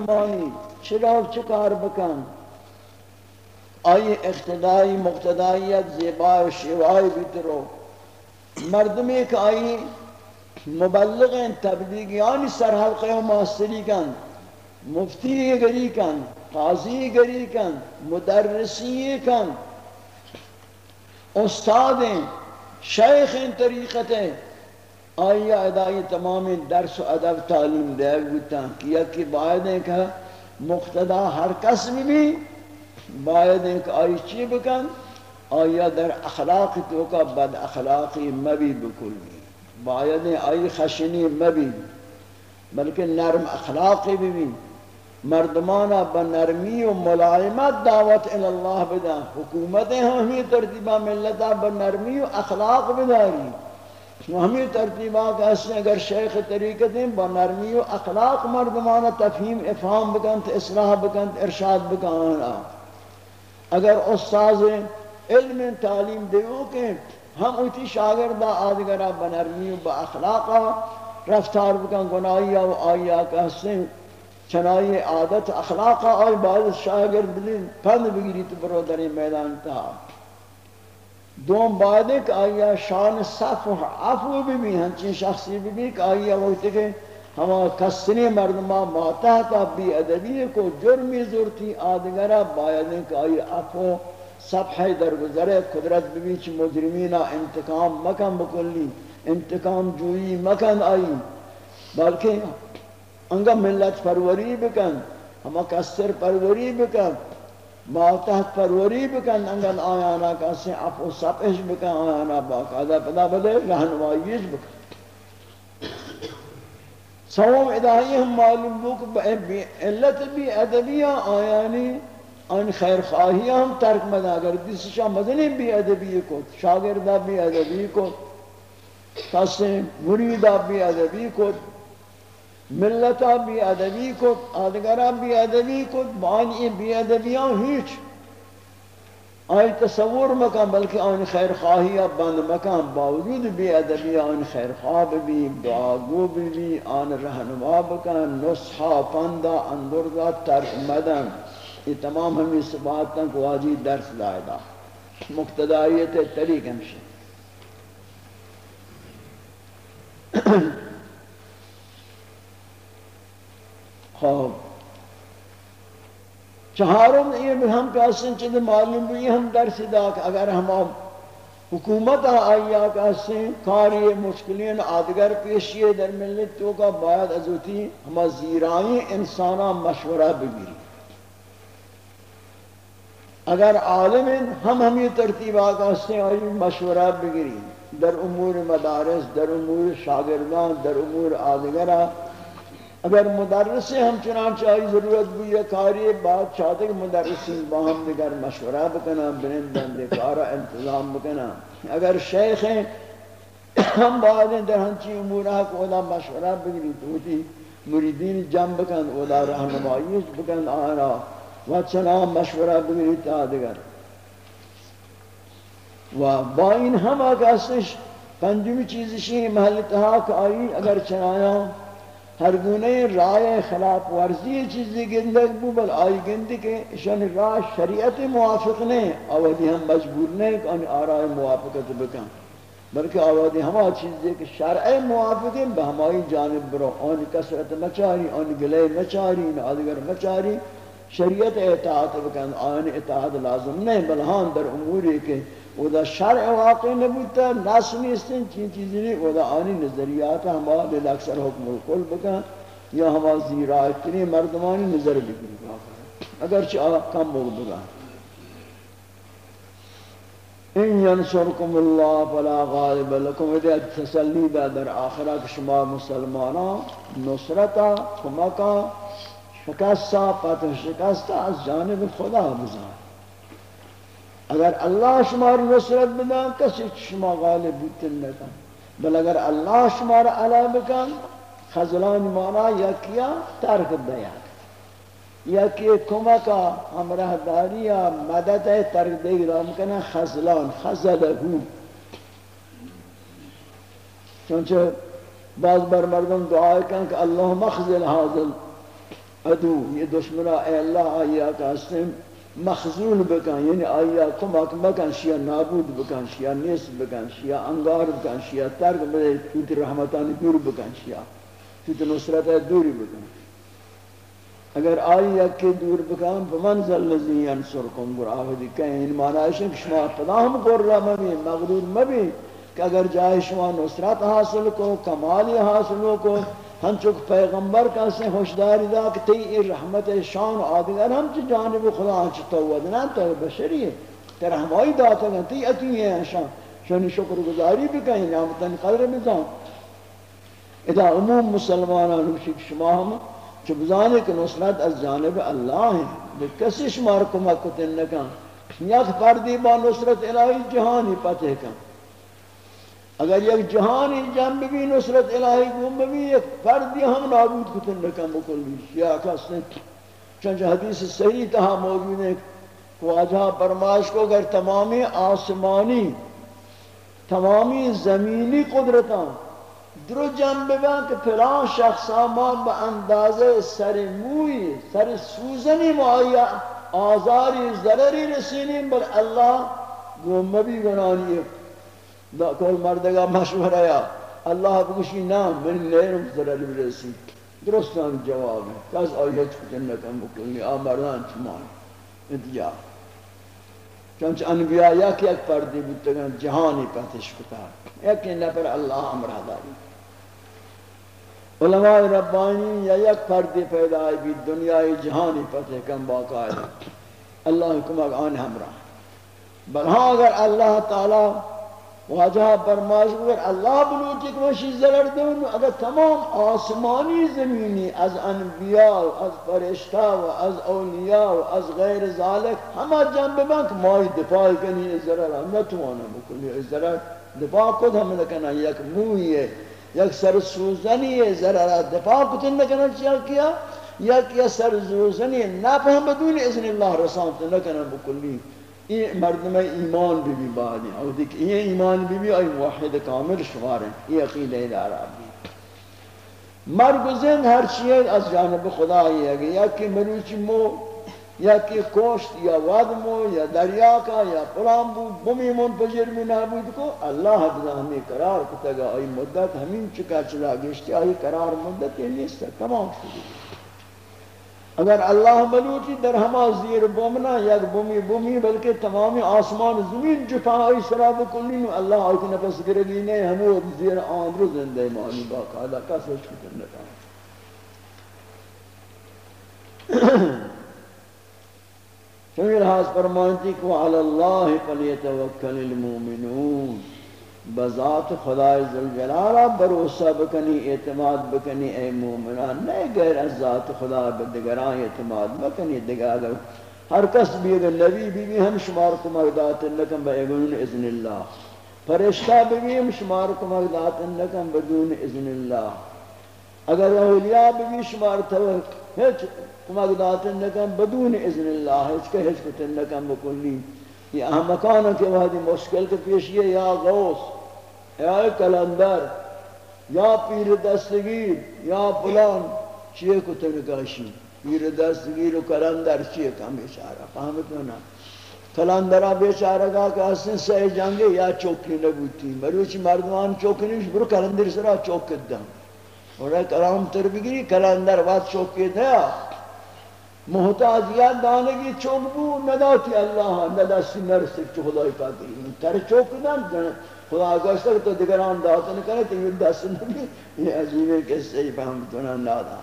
مردمانی چرا چکار بکن؟ آئی اقتدائی، مقتدائیت، زیبا و شیوائی بیترو. مردمی که آئی مبلغ تبلیغیانی سر حلقه و ماستری کن. مفتی گری کن، قاضی گری کن، مدرسی کن. استاد شیخ طریقت آئی ادائی تمام درس و ادب تعلیم دے گتا کیا کہ باید ہے کہ مقتدا ہر کس بھی بھی، باید ہے کہ آئی چی بکن آیا در اخلاق تو کا بد اخلاقی مبی بکل بھی باید ہے آئی خشنی مبی، بلکہ نرم اخلاقی بھی بھی۔ مردمانا بنرمی و ملائمت دعوت اللہ بدا حکومتیں ہمیں ترتیبہ ملتا بنرمی و اخلاق بداری۔ ہمیں ترتیبات ایسے اگر شیخ طریقت ہیں بنرمی و اخلاق مردمانا تفہیم افہام بکنت اصلاح بکنت ارشاد بکانا اگر استاذ علم تعلیم دیو کہ ہم اتی شاگردہ آدگرہ بنرمی و با اخلاقا رفتار بکن، گناہی و آیا کہستے چنائی عادت اخلاقا آئی بعض شاگرد بلین پند بگیری تو برو در میدان تا۔ دوم بعد ایک آیا شان صف و عفو بھی بھی ہنچین شخصی بھی بھی کہ آیا وقت کہ ہما کسنی مردمہ ماتحتا بی ادبی کو جرمی زورتی آدگرہ باید کہ آیا عفو صفحہ در گزرے قدرت بھی چھ مجرمین انتقام مکن بکلی، انتقام جوئی مکن آئی۔ بلکہ انگا ملت پروری بکن، ہما کسر پروری بکن۔ ماتحت پروری بکن، انگل آیانا کسی عفو سپش بکن، آیانا باقاعدہ پدا بدے رہنمائیش بکن. سوام ادائی ہم معلوم بک علت بھی ادبیہ آیانی ان خیر خواہی ہم ترک مدا اگر دیسی شاہ مدنی بھی ادبی کو شاگردہ بھی ادبی کو، کسی مریدہ بھی ادبی کو ملتا بی ادبی کو آدگرہ بی ادبی کو بانی بی ادبیاں ہیچ۔ آئی تصور مکان بلکہ آن خیر خواہی بند مکان باوجود بی ادبی آن خیر خواب بھی دعاگو بھی آن رہنما بکن نصحا پندا اندرگا ترک مدن۔ یہ تمام ہمیں صفات تک واجی درس دائدہ مقتدائیت طریق ہمشہ خواب۔ چہارم یہ بھی ہم کہاستے ہیں معلوم بھی ہم درس دا کہ اگر ہم حکومت آئیا کہاستے ہیں، کاری مشکلین آدگر پیشیے در ملت تو کا باید ازوتی ہم زیرائیں انسانا مشورہ بگیری اگر عالم ہم ہمیں ترتیبہ کہاستے ہیں آئی مشورہ بگیری در امور مدارس، در امور شاگردان در امور آدگرہ اگر مدرس ہم چنانچہ آئی ضرورت بھی یہ کاری بات چاہتے کہ مدرسین باہم دیگر مشورہ بکنا برندن دیکارا انتظام بکنا اگر شیخ ہیں، ہم بعد در ہنچی امورہ کو ادا مشورہ بگری تو ہوتی مریدین جم بکن ادا رہنمائیش بکن آنا و چنا مشورہ بگری تا دیگر۔ و با این ہم آگا پنجمی چیزشی محل تحاک آئی، اگر چنایا ہر گونے رائے خلاف ورزی چیزی گندگ بو بل آئی گندی کہ شن راہ شریعت موافق نہیں آوازی ہم مجبور نہیں کہ ان آرائی موافقت بکن۔ بلکہ آوازی ہما چیزی کہ شرع موافق ہیں بہمائی جانب برو ان کسرت مچاری ان گلے مچاری ان آدگر مچاری۔ شریعت اطاعت بکن، آن اطاعت لازم نہیں بلہان در اموری کہ او دا شرع واقع نبودتا ناس نیستن چین چیزی نہیں او دا آنی نظریات ہما اکثر حکم القل بکن یا ہما زیرائت کنی مردمانی نظر بکنی اگرچہ آقا کم بگا ان ینصرکم اللہ فلا غالب لکم ادھے تسلی دا در آخرہ شما مسلمانا نصرتا کمکا شکستا پتر شکستا از جانب خدا بزان اگر اللہ شمار نصرت بدا کسی شما غالب بیتن نکن. بل اگر اللہ شمار علا بکن خزلان مانا یا کیا ترک بیاد یا کہ کمکا ہمراہ داری مدد ترک دے گا خزلان خزلہو چونچہ بعض بر مردم دعا کن کہ اللہ مخزل حاضر ادو، یہ دشمنہ، اے اللہ آیا کا اسم مخزول بکن یعنی آیا کمک بکن شیا نابود بکن، شیا نیس بکن، شیا انگار بکن، شیا ترک بدے توتی رحمتانی دور بکن، شیا توتی نصرت دوری بکن. اگر آئی یکی دور بکن بمنزل لذی ینصرکم برآہدی کہیں ان معنی ہے کہ شما پناہم کر رہا مبی مغرور مبی کہ اگر جائے شما نصرت حاصل کو، کمالی حاصل کو ہم چک پیغمبر کا سے ہوشداری دا کہ تی رحمت شان آدگر ہم چی جانب خدا ہم چی توود نا تو بشری ہے۔ تر ہمائی داتا گا تی اتوی ہے شان۔ شانی شکر گزاری بھی کہیں نعمتن قدر بزان ادا عموم مسلمانان ہمشک شما ہم چو بزانے کہ نصرت از جانب اللہ ہے۔ کسی شمار کمک کتن نکا یک پردی با نصرت الہی جہانی پتہ کن اگر یک جہانی جنب بھی نصرت الہی گم بھی ایک فردی ہم نابود کتن نکم بکلی یا کس نے چنچہ حدیث صحیح تہا موجود ہے واجہ پرماش کو اگر تمامی آسمانی تمامی زمینی قدرتاں درو جنب بان کہ پلان شخص ما با اندازه سر موی سر سوزنی معایا، آزاری ضرری رسینیم بل اللہ گم بھی گنانی دا کل مردگا مشورہ یا اللہ بگوشی نام من لیرم ضرر برسی درستان جواب ہے کس آیت کو جنتم بکنی آمردان چمان اتجا چونچہ انبیاء یک یک پردی بودتگن جہانی پتش کتا یک نفر اللہ امرہ داری علماء ربانی یا یک پردی پیدا آئی بھی دنیای جہانی پتہ کم باقاعدہ اللہ حکم آن ہمراہ بلہاں اگر اللہ تعالی واجہ برماز اگر اللہ بلوٹی کمشی ضرر دون اگر تمام آسمانی زمینی از انبیاء و از فرشتہ و از اولیاء و از غیر ذالک ہمہ جنب بانک مائی دفاع کنی ضرر ہم نتوانا بکلی ضرر دفاع کد ہم لکنا یک موئی ہے، یک سر سوزنی ہے ضرر دفاع کتن نکنا چیا کیا؟ یک یا سر سوزنی نفهم بدون اذن اللہ رسانت نکنا بکلی یہ مردم ایمان بھی بھی بعدی اور دیکھ، یہ ایمان بھی بھی آئی موحد کامل شمار ہیں۔ یہ عقیدہ دارا بھی۔ مرگ و زند ہر چیز از جانب خدا ہی ہے۔ یا کہ مروچی مو، یا کہ کوشت یا وادمو یا دریا کا، یا پرام بود بمی من پجر میں نابود کو، اللہ حد ہمیں قرار کتا گا۔ آئی مدت ہمیں چکا چلا گشتی، آئی قرار مدت یہ نہیں سکتا تمام شدی اگر اللہ ملوٹی در ہما زیر بومنا یک بومی بومی بلکہ تمامی آسمان زمین جفائی سراب کلی اللہ آئی نفس گرگی نہیں ہمیں زیر آن رو زندہ مانی باقا اللہ کا سوچ کتر نکا چونکہ لحاظ فرمانتی کو علی اللہ فلیتوکل المومنون۔ بذات خدای ذوالجلال بھروسہ بکنی، اعتماد بکنی، اے مومنان نہیں غیر از ذات خدا بدگران اعتماد بکنی، دیگر ہر کس بھی اگر نبی بھی بھی ہم شمار کو مردات لکم بدون اذن اللہ۔ فرشتہ بھی بھی ہم شمار کو مردات لکم بدون اذن اللہ۔ اگر اولیاء بھی بھی شمار تو ہیچ مردات لکم بدون اذن اللہ، ہیچ کہ ہیچ کتن لکم بکلی۔ یہ اہم کے وحدی مشکل کے پیشیے یا غوث۔ یا کلندر یا پیر دستگیر یا فلان چیه کو تنگاشی پیر دستگیر و کلندر چیه کم بیچارہ فهمت نا کلندرہ بیچارہ گا کہ اصلا سہ جنگے یا چوکی نبوتی مروچی مردمان چوکی نیش برو کلندر سرا چوکت دم اور کلام تر بگیری کلندر وقت چوکی دیا محتاجیات دانگی چوک بو نداتی اللہ نداستی نرسک چو خدای پاکی تر چوک دن خدا گوشتا کہ تو دیگران دعوت نہیں کرے تو یہ دست نہیں یہ عجیب ہے کہ صحیح فهمتنا نادا۔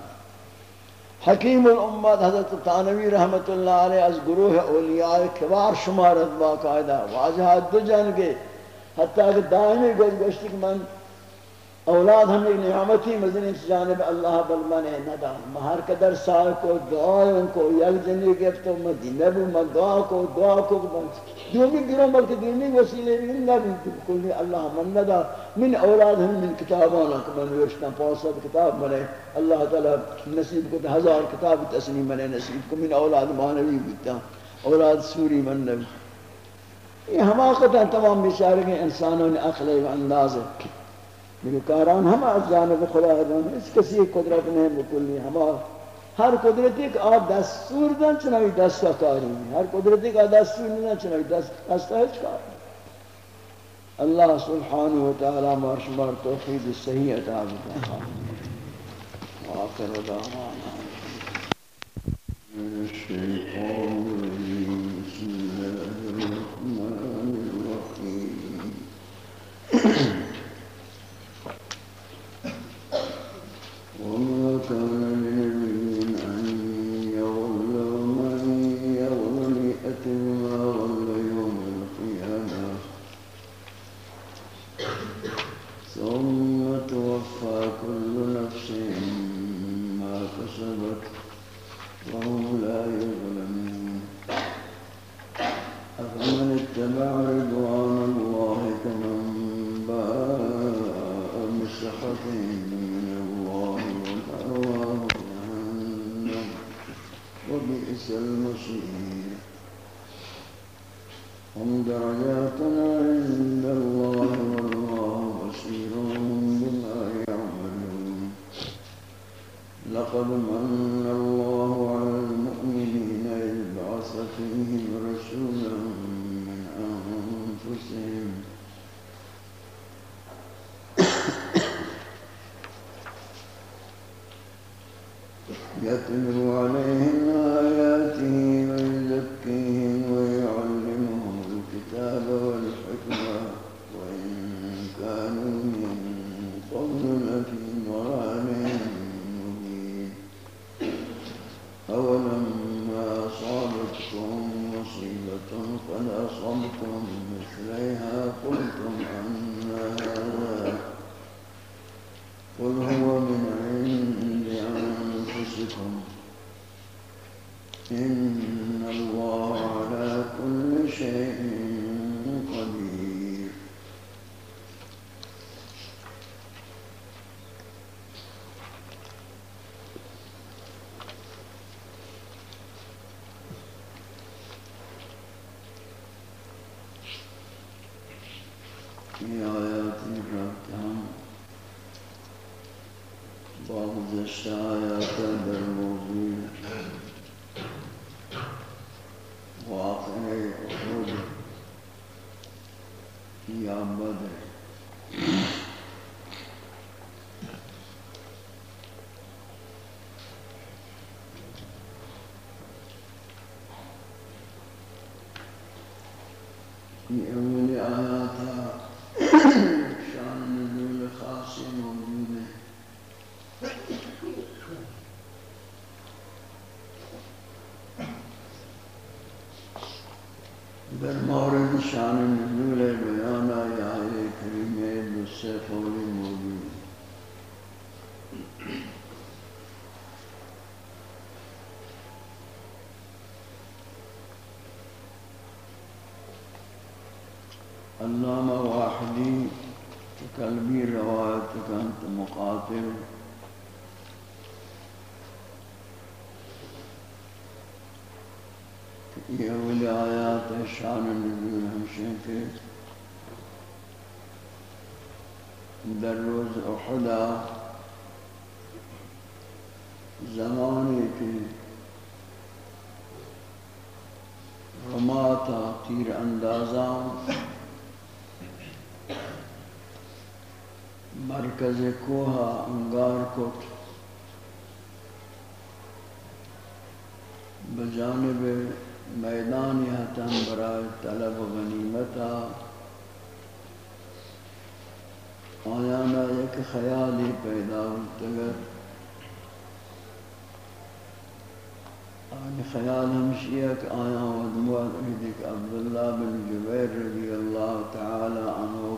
حکیم الامت حضرت تانوی رحمت اللہ علیہ از گروہ اولیاء کبار شمارت باقاعدہ واضح دو جن جنگے حتیٰ کہ دائمی گوشتی کہ من اولاد ہمیں نعمتی مزنی جانب اللہ بالمن ندا۔ مہر قدر سال کو دعا ان کو یک جنی گفت مدینہ بھی من دعا کو دعا کو دومی گروہ بلکہ دینی وسیلے بھی نبی کلی اللہ من ندا من اولاد ہم من کتابانا کہ من ویشتا پاسد کتاب منے اللہ تعالی نصیب کو ہزار کتاب تسلیم منے نصیب کو من اولاد مانوی بیتا اولاد سوری من نبی یہ حماقتا تمام بیچارے کے انسانوں نے اخلے و انداز ہے کاران ہم از جانب خدا ہے اس کسی قدرت نہیں بکلی ہما هر قدرتی که آب دستور دن چنوی دستا کاری هر قدرتی که دستور دن چنوی دستا هیچ کار الله سبحانه و تعالی مارشمار توفید صحیح عطا بکنه آخر دعوانا. الشیطان you know, علامہ واحدی قلبی روایت کنت مقاتل. یہ اولی آیات شان نزول ہمشن کے در روز احدا زمانے کے رماتا تیر اندازان مرکز کوہا انگار کت بجانب میدان یہتن برای طلب و غنیمتا آیانا یک خیالی پیدا ہوتگر آنی خیال ہمشی ہے کہ آیا ودمواد اہدک عبداللہ بن جبیر رضی اللہ تعالی عنہ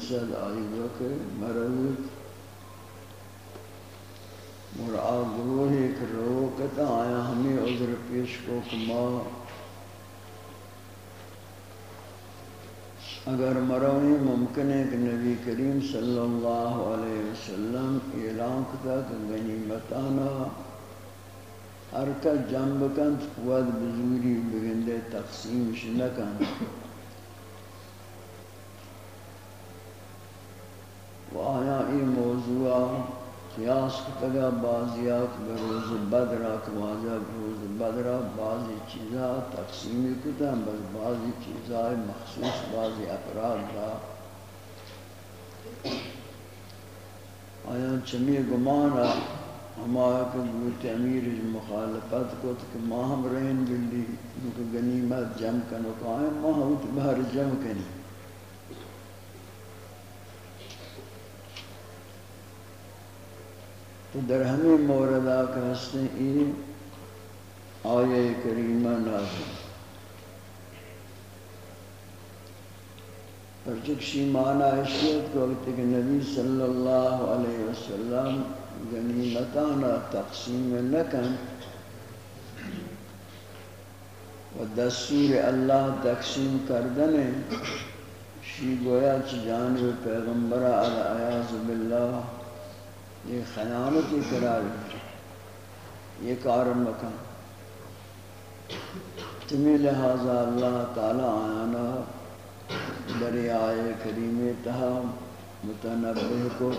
کان رئیس آئی وکر مروت مرآ گروہ ایک روکتا آیا ہمیں عذر پیش کو کما اگر مروی ممکن ہے کہ نبی کریم صلی اللہ علیہ وسلم اعلان کتا کہ غنیمتانا ہر کا جنب کند قوت بزوری بگندے تقسیمش نکن و آیا ای موضوع قیاس کتگا، بعضی آک بروز بدرہ کواجہ بروز بدرہ بعضی چیزا تقسیمی کتا بل بعضی چیزا مخصوص، بعضی افراد دا آیا چمی گمانا ہمارا کہ امیر مخالفت کو کہ ماں ہم رہن گلی کیونکہ غنیمت جم کنو قائم ماں ہم بہر جم کنی تو در ہمیں موردہ کا حسن ای آیے کریمہ نازل. پر چکشی معنی اشیت کو وقت کہ نبی صلی اللہ علیہ وسلم غنیمتانا تقسیم نکن و دستور اللہ تقسیم کردن شی گویا چی جانب پیغمبر علی عیاض باللہ یہ خیانتی قرار یہ کار مکان۔ تمہیں لہذا اللہ تعالی آیانا دریائے کریم تہا، متنبہ کو،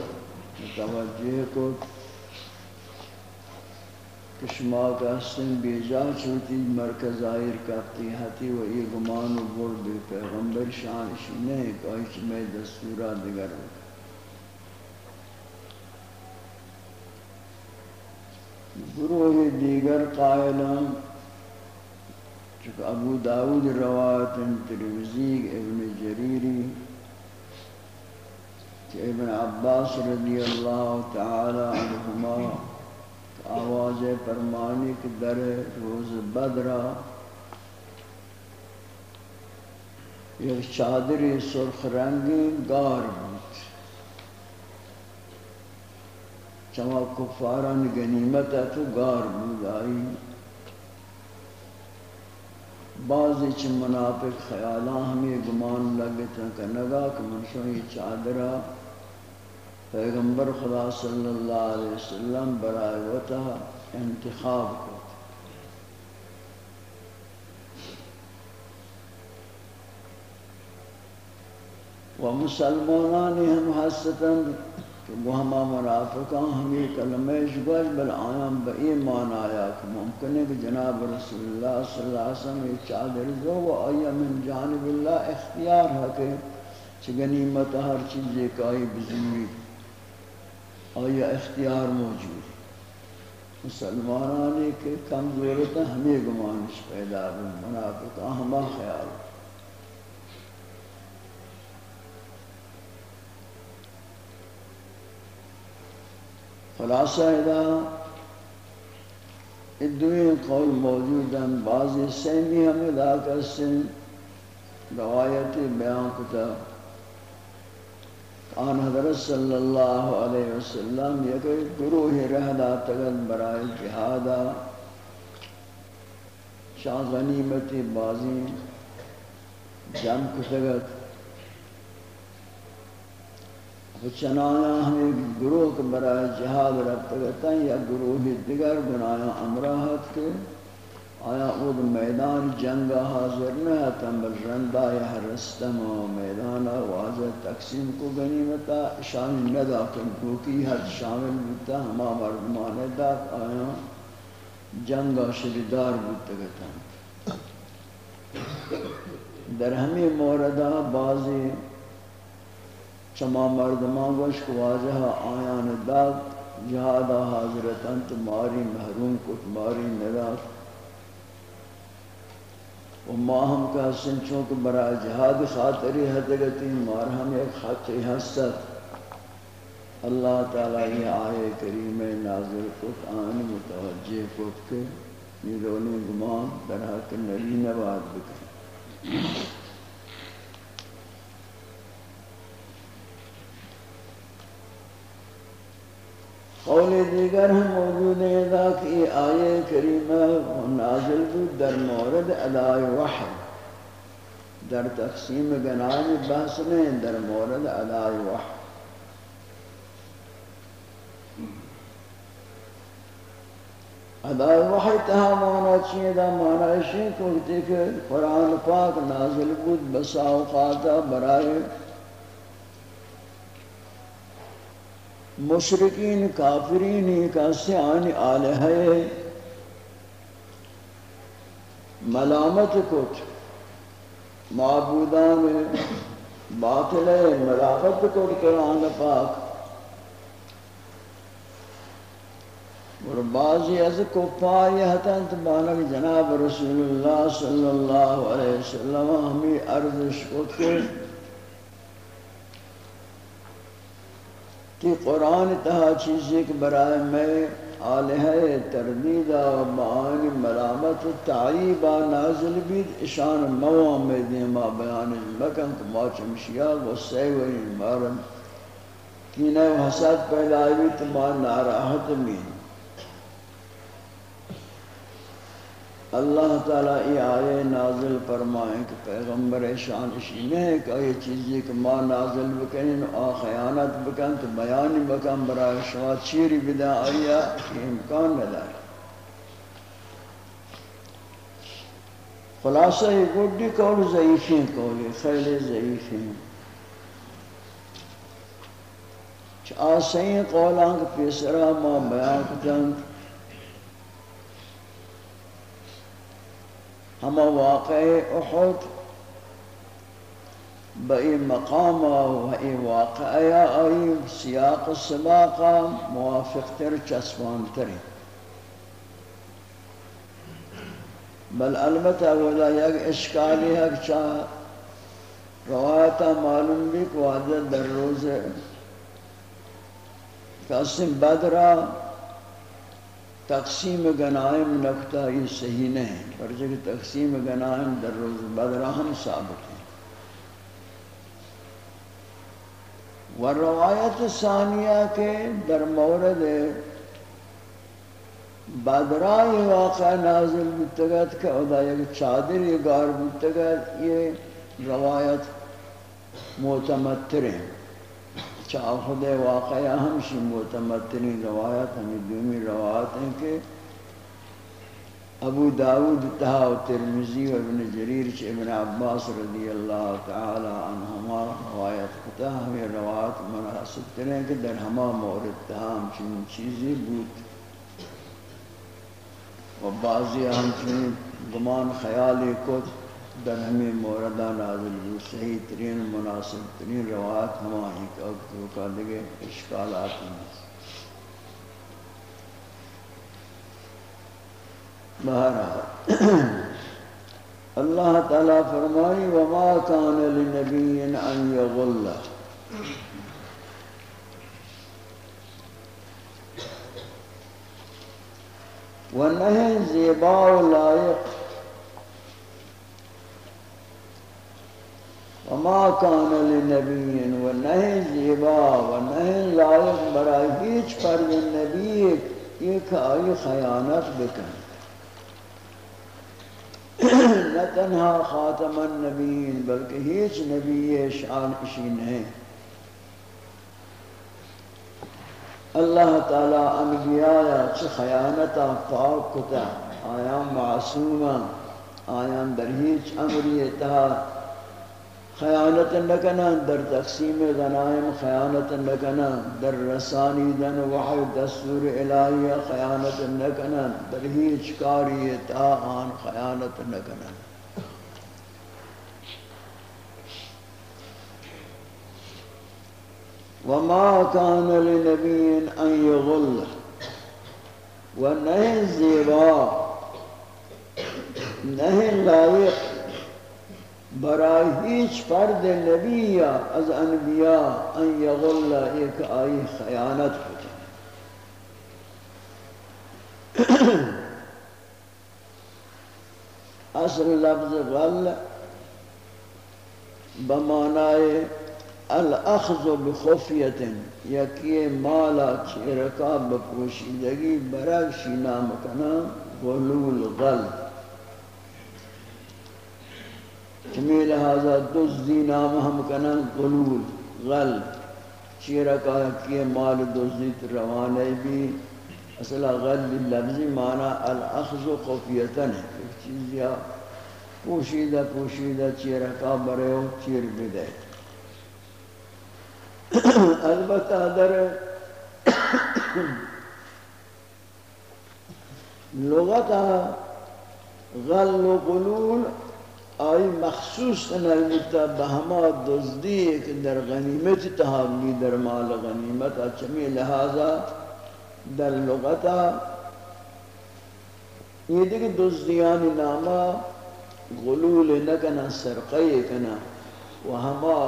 متوجہ کو۔ کشما کا سن بیجا چھوٹی مرکز آئر کرتی ہتی و یہ گمان و برد پیغمبر شان شنے کہ میں دستورہ دگر ہوگا گروہ دیگر قائلان، چکہ ابو داود روایت تروزی ابن جریری کہ ابن عباس رضی اللہ تعالی عنہما آواز فرمانی کہ در روز بدرہ ایک چادر سرخ رنگی گار بود چما کفاران غنیمت ہے تو گار بود آئی بعضی چھ منافق خیالاں ہمیں گمان لگتا کہ نگا کہ منشوی چادرہ پیغمبر خدا صلی اللہ علیہ وسلم برائے وطا انتخاب کو و مسلمانانی ہم حسطن کہ وہ ہما منافقان ہمیں کلمہ جگوش بل آیام با ایمان آیا کہ ممکن ہے کہ جناب رسول اللہ صلی اللہ علیہ وسلم ایک چادر دو و آیا من جانب اللہ اختیار ہے کہ چگنیمت ہر چیز ایک آئی بزنی آیا اختیار موجود۔ مسلمانانی کے کمزورتا ہمیں گمانش پیدا بھی منافقان ہما خیال۔ خلاصہ ادا ادوین قول موجود ہیں بعضی سیمی ہم ادا کرسن روایت بیان کتا۔ آن حضرت صلی اللہ علیہ وسلم یک گروہ رہدا تگل برائے جہادا۔ شاہ غنیمت بازی جم کتگت چنایا ہمیں گروہ کے برائے جہاد رب ہیں یا گروہ دیگر بنایا امراحت کے۔ آیا اود میدان جنگ حاضر نہ ہے بل رندہ یا رستم و میدان واضح تقسیم کو غنیمتا۔ شامل ندا کن کیونکہ حد شامل بودتا، ہما مردمان دات آیا جنگ شدیدار بودتا گتا۔ در ہمیں موردہ بعضی شما مردمان گوش کو واضح آیان داد جہادا حاضرتاں تو محروم کت، ماری نداد و ما ہم کا حسن چونکہ برای جہاد خاطری حدگتی مار ہم ایک خاطری حسد اللہ تعالیٰ یہ آئے کریم نازل کت، آن متوجہ کت کے نیرونی گمان در حق نبی نباد بکن قول دیگر ہم موجود ہیں دا کہ آیے کریمہ نازل بود در مورد ادائی وحی۔ در تقسیم گناہ بحث نہیں در مورد ادائی وحی۔ ادائی وحی تہا مانا چیئے؟ دا مانا اشیئے کو کہ قرآن پاک نازل بود بسا اوقاتا برائے مشرقین کافرین کا سیان آلہ ملامت کچھ، معبودان باطل ملامت کچھ قرآن پاک۔ اور بعضی از کفار یہتن تبانک جناب رسول اللہ صلی اللہ علیہ وسلم، ہمیں عرض شکت کہ قرآن تہا چیزی کے برائے میں آلہ تردیدہ و معانی، ملامت تعیبہ نازل بید اشان موام میں دیما، بیان مکن کہ ما چمشیا غصے و مارم کینہ و حسد پیدا بید ما ناراحت مین اللہ تعالیٰ یہ آئے نازل فرمائیں کہ پیغمبر شان اشینے ہے کہ یہ چیزی کہ ما نازل بکنین آ خیانت بکن، تو بیانی بکن برای شما چیری بدا آیا یہ امکان ندار خلاصہ یہ گوڑی کول ضعیفین کولی خیلی ضعیفین آسین قولان کے پیسرہ ما بیان کتن۔ ہما واقع أحد. بئی مقام و ای واقع آئی سیاق السباق موافق تر چسبان تری. بل البتہ ولا یک اشکالی ہے چاہ روایتا معلوم بھی وعدہ در روز قسم بدرہ تقسیم غنائم نقطہ یہ صحیح نہیں پر جگہ تقسیم غنائم در روز بدرہ ہم ثابت ہیں۔ والروایت ثانیہ کے در مورد بدرائی واقع نازل بتگت کہ ادا یک چادر یہ گار بتگت، یہ روایت معتمد ہیں چاہ خود واقعہ ہمشی معتمدترین روایت، ہمیں دومی روایت ہیں کہ ابو داود تہا و ترمزی و ابن جریر چھ ابن عباس رضی اللہ تعالی عنہما روایت کتا ہمیں روایت مناسب ترین کہ در ہما مورد تہا ہمچین چیزی بود و بعضی ہمچین گمان خیالی کت۔ در ہمیں موردہ نازل بھی صحیح ترین، مناسب ترین روایت ہماری کا اکتو کا لگے اشکالات ہیں۔ بہرحال، اللہ تعالیٰ فرمائی، وما کان لنبی ان یغل ونہیں زیبا و لائق۔ وما كان لنبي ونهي زيبا ونهي لائق برای هیچ فرد نبی ایک آئی خیانت بکن. نہ تنہا خاتم النبیین بلکہ ہیچ نبی شان اشی نہیں اللہ تعالی انبیاء چھ خیانتا پاک کتا؟ آیا معصوما آیا در ہیچ امری اتحاد خیانت نکنا در تقسیم غنائم خیانت نکنا در رسانی دن وحی دستور الہی خیانت نکنا در ہیچ کاری تا آن خیانت نکنا وما كان لنبي ان يغل ونهي زیبا نہیں لائق برای هیچ فرد نبی از انبیاء ان یغل ایک آئی خیانت کتا اصل لفظ غل بمانائے الاخذ بخفیت یکی مالا چیرکا بپوشیدگی برک شینا مکنا غلول غل. چمی لہذا دزدی نام ہم کنن قلول غل۔ چیرہ کہا کہ مال دزدی روانے بھی۔ اصلا غل لفظی معنی الاخذ خفیتن ہے۔ ایک چیز یا پوشیدہ پوشیدہ چیرہ کا برے ہو چیر بدے البتہ در لغت غل و غلول آئی مخصوص نلمتا بہما دزدی ایک در غنیمت تحاولی در مال غنیمت چمی لہذا در لغتا یہ دیکھ دزدیانی ناما غلول نکنا سرقی کنا و ہما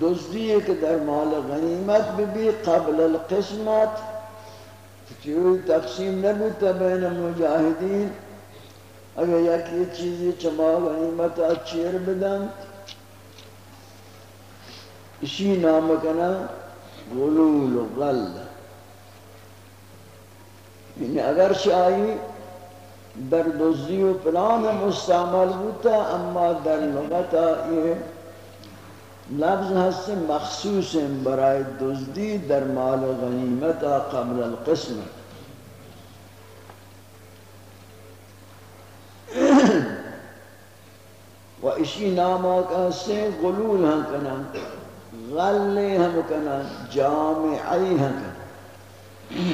دزدی ایک در مال غنیمت بھی قبل القسمت چیوی تقسیم نبوتا بین مجاہدین اگر یکی چیزی چما غنیمت اچیر بدن اسی نام کنا غلول و غل. یعنی اگر شاہی در دزدی و پلان مستعمل بوتا، اما در لغتا یہ لفظ ہست مخصوص برای دزدی در مال غنیمت قبل القسم. و اسی نامہ کا سے غلول ہم کنا غل ہم کنا جامعی ہم کنا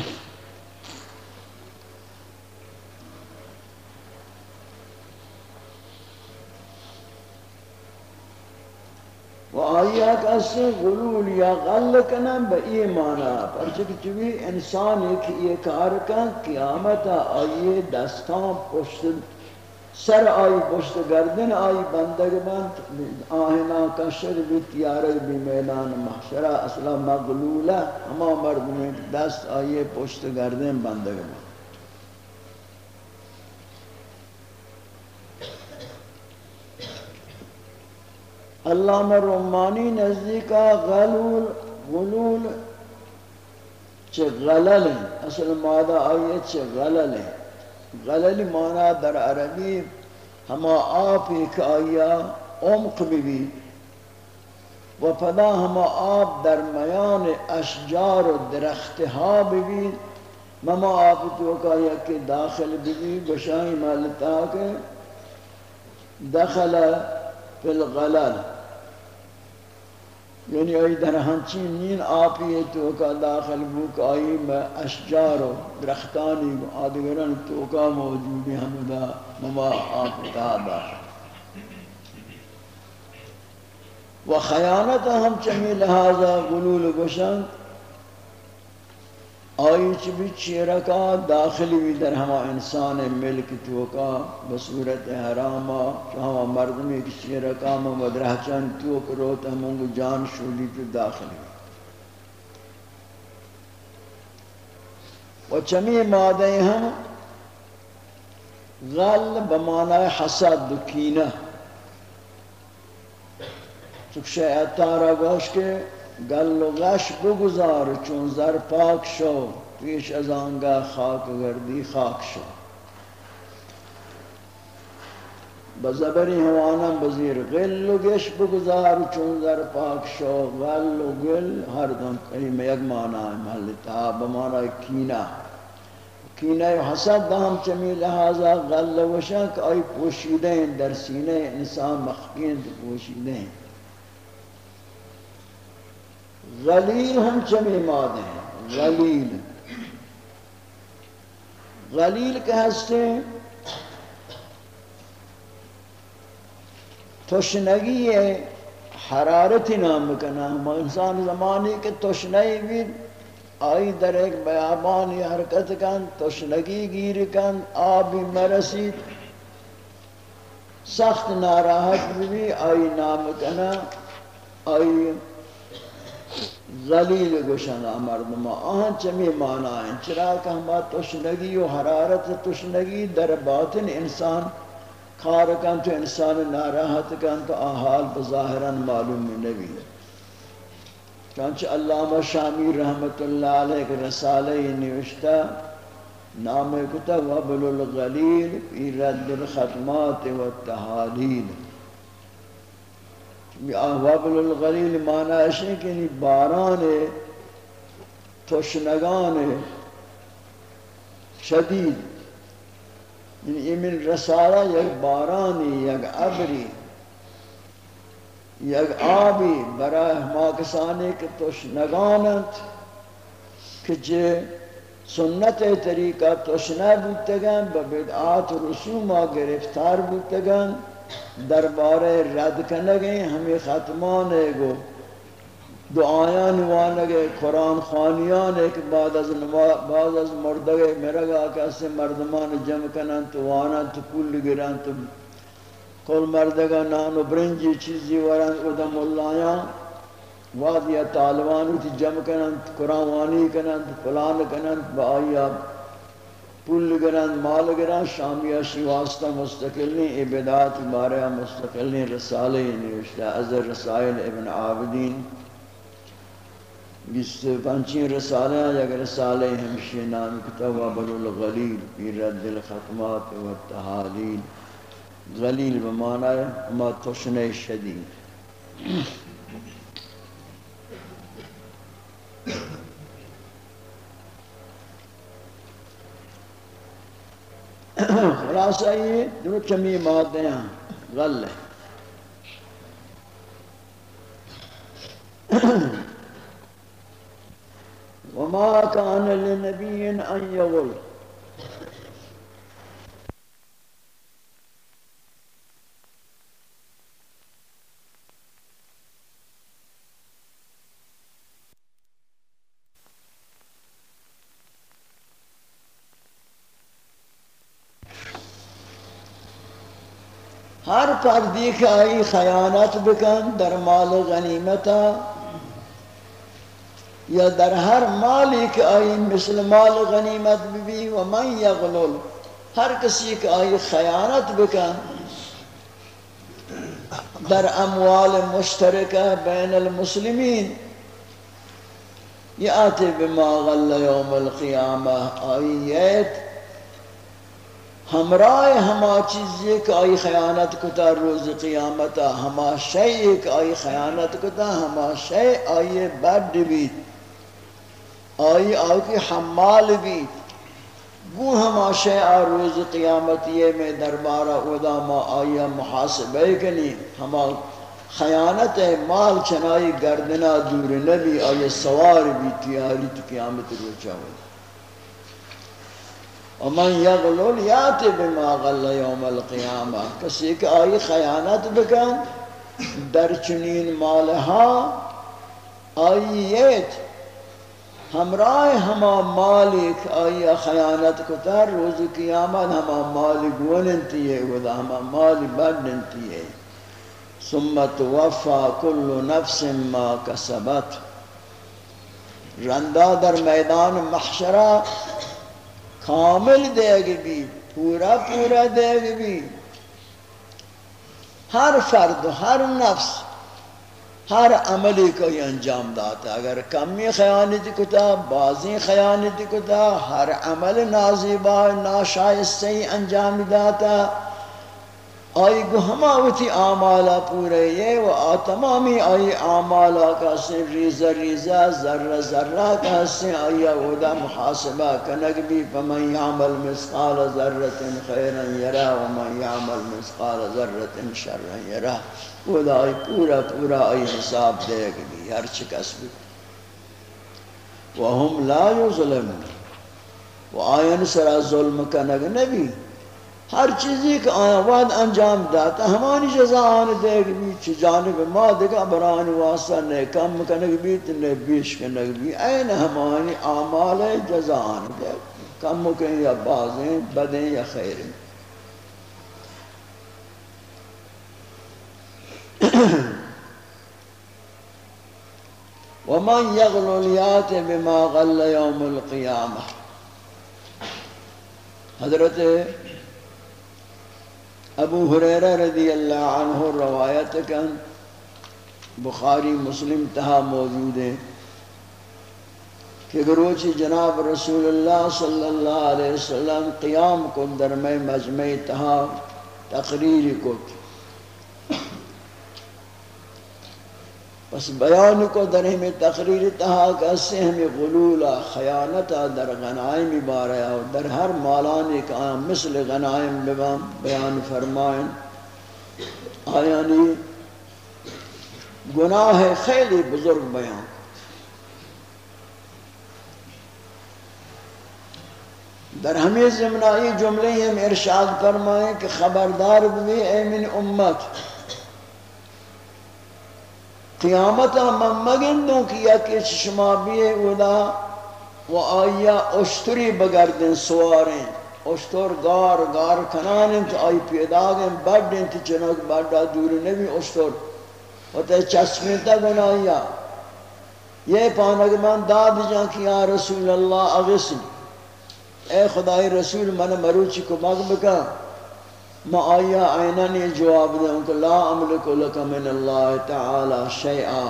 و آیا کسی غلول یا غل کنن به ای مانا پرچک چوی انسان ایک یہ کار کن قیامتا آئی دستان پشت سر آئی پشت گردن آئی، بندگ بند آہنا کشر بھی، تیارے بھی میدان محشرہ اصلا مغلولہ، ہما مردمی دست آئی پشت گردن بندگ بند۔ علامہ رومانی نزدیکا غلول غلول چه غلل ہیں، اصل مادہ آئیے چه غلل ہیں۔ غلل مانا در عربی ہما آپ ایک آیا عمق بھی و پدا ہما آپ در میان اشجار و درختها بھی مما آپ تو کہا کہ داخل بھی بشائی مالتا کہ دخل فی الغلال یعنی ای در ہنچی نین آپی توکا داخل بوک آئی میں اشجار و درختانی و آدگران توکا موجودی ہمدا مما آفتا داخل و خیانت ہم چمی لہذا غلول گوشند آئی چی بھی چیرکا داخلی بھی در ہما انسان ملک توکا بصورت حراما، ہما مردمی کی چیرکا محمد رہچان توک روتا منگو جان شولی تو داخلی۔ و چمی مادے ہم، غل بمعنی حسد دکینہ چک شیعتارا گوش کے گل و غش بگذار چون زر پاک شو، پیش از آنگاه خاک گردی خاک شو. بزبری ہوانم بزیر غل و گش بگذار چون زر پاک شو. غل و گل ہر دم کلمہ یک معنی ہے محلتا بمعنی کینہ کینہ حسد ہم چمی لہذا غل و شک آئی پوشیدہ ہیں در سینے انسان مخفین پوشیدہ ہیں غلیل ہم چمی مادے ہیں، غلیل۔ غلیل کے ہستے تشنگی ہے حرارتی نام کا نام۔ انسان زمانی کے تشنگی بھی آئی در ایک بیابانی حرکت کن، تشنگی گیر کن آبی مرسید سخت ناراحت بھی، آئی نام کنا آئی ذلیل گوشن مردم آہن چمی مانا ہیں چرا کہ ہما تشنگی و حرارت تشنگی، در باطن انسان کار کن تو انسان ناراحت کن تو آحال بظاہرا معلوم نبی۔ چانچہ علامہ شامی رحمت اللہ علیہ کے رسالہ نوشتہ، نام کتب وبل الغلیل فی رد الختمات والتحالیل وابل الغلیل معنی ہے کہ یعنی باران تشنگان شدید۔ یعنی من رسالہ یک بارانی، یک عبری یک آبی۔ برای ہما کسانی کہ تشنگانت کہ جے سنت طریقہ توشنہ بودتگن ببدعات رسومہ گرفتار بودتگن۔ دربار رد کنگیں ہمیں ختمان ہے گو۔ دعایان وانگے قرآن خانیان ایک بعد از بعد از مردگے مرگا کسی مردمان جمع کنن، تو وانا تو کل گرن، تو کل مردگا نان و برنجی چیزی ورن ادم اللہیاں واد یا طالبان تی جمع کنن، قرآن وانی کنن، فلان کنن، با آیا پول گرن مال گرن شامیہ شیواستہ مستقل نہیں عبادات بارے مستقل نہیں رسالے نوشتہ، از رسائل ابن عابدین۔ بیس پنچین رسالے ہیں، اگر رسالے ہمشی نام کتاب بلو الغلیل پی رد الختمات و التحالیل غلیل بمعنی ہے، ما تشن شدید۔ خلاصہ یہ چمی مادے ہیں۔ غل ہے۔ وما كان لنبي أن يغل۔ ہر پردی کہ آئی خیانت بکن در مال غنیمتا یا در ہر مالی کہ آئی مثل مال غنیمت بھی و من یغلل، ہر کسی کہ آئی خیانت بکن در اموال مشترکہ بین المسلمین یہ آتے بما غل یوم القیامہ آئیت ہمراہ ہما چیزی کہ آئی خیانت کتا روز قیامتا، ہما شیئی کہ آئی خیانت کتا، ہما شیئی آئی بڑھ بیت، آئی آئی حمال بھی گو ہما شیع روز قیامتی میں دربارہ ادا ما آئی محاسبہ کنی۔ ہما خیانت مال چنائی گردنا دور نبی آئی سوار بھی تیاری تو قیامت رو چاہو ومن یغلل یات بما غل یوم القیامہ کسی کہ آئی خیانت بکن، در چنین مالہا آئیت ہمراہ ہما مالک آیا خیانت کو تر روز قیامت ہما مالک وننتی ہے ودا ہما مالک بدنتی ہے سمت وفا کل نفس ما کسبت. رندہ در میدان محشرہ کامل دے گی بھی، پورا پورا دے گی بھی۔ ہر فرد، ہر نفس، ہر عملی کو یہ انجام داتا اگر کمی خیانت کتا، بازی خیانت کتا، ہر عمل نازیبا ناشائستی انجام داتا۔ آئی گو ہما ہوتی آمالا پورے یہ و آ تمامی آئی آمالا کا سن ریزہ ریزہ ذرہ ذرہ کا سن آئی اودا محاسبہ کنگ بھی فمن یعمل مسقال ذرت خیرا یرا ومن یعمل مسقال ذرت شرا یرا اودا آئی پورا پورا آئی حساب دے گی ہر چکس بھی۔ وهم لا یظلمون۔ و آئین سرا ظلم کنگ نبی ہر چیزی کہ آیا وعد انجام داتا ہمانی جزا آنے دے گی بھی چھ جانب ما دکا بران واسطہ نے کم کنگ بھی نے بیش کنگ بھی۔ این ہمانی آمال جزا آنے دے گی۔ کم کہیں یا بازیں، بدیں یا خیریں۔ ومن يغلل يات بما غل يوم القيامة حضرت ابو حریرہ رضی اللہ عنہ روایت کن بخاری مسلم تہا موجود ہے کہ گروچی جناب رسول اللہ صلی اللہ علیہ وسلم قیام کو درمے مجمع تہا تقریر کو پس بیان کو در ہمیں تقریر تہا کہ اس سے ہمیں غلولا خیانتا در غنائم باریا اور در ہر مالان ایک آیا مثل غنائم بیان فرمائیں۔ آیانی گناہ خیلی بزرگ بیان۔ در ہمیں زمنائی جملے ہم ارشاد فرمائیں کہ خبردار بھی اے من امت۔ قیامت من مگندوں کیا کہ شما بھی اولا و آیا اشتری بگردن سواریں اشتر گار گار کنانیں تو آئی پیدا گئیں بڑھیں تو چنک بڑھا دور نبی اشتر. و تے چسمیں تا گنایا یہ پانک من داد جان کہ یا رسول اللہ اغسنی اے خدای رسول، من مروچی کو مغ بکا ما آیا آئینہ نے جواب دے ان کو لا عملک لکا من اللہ تعالی شیعہ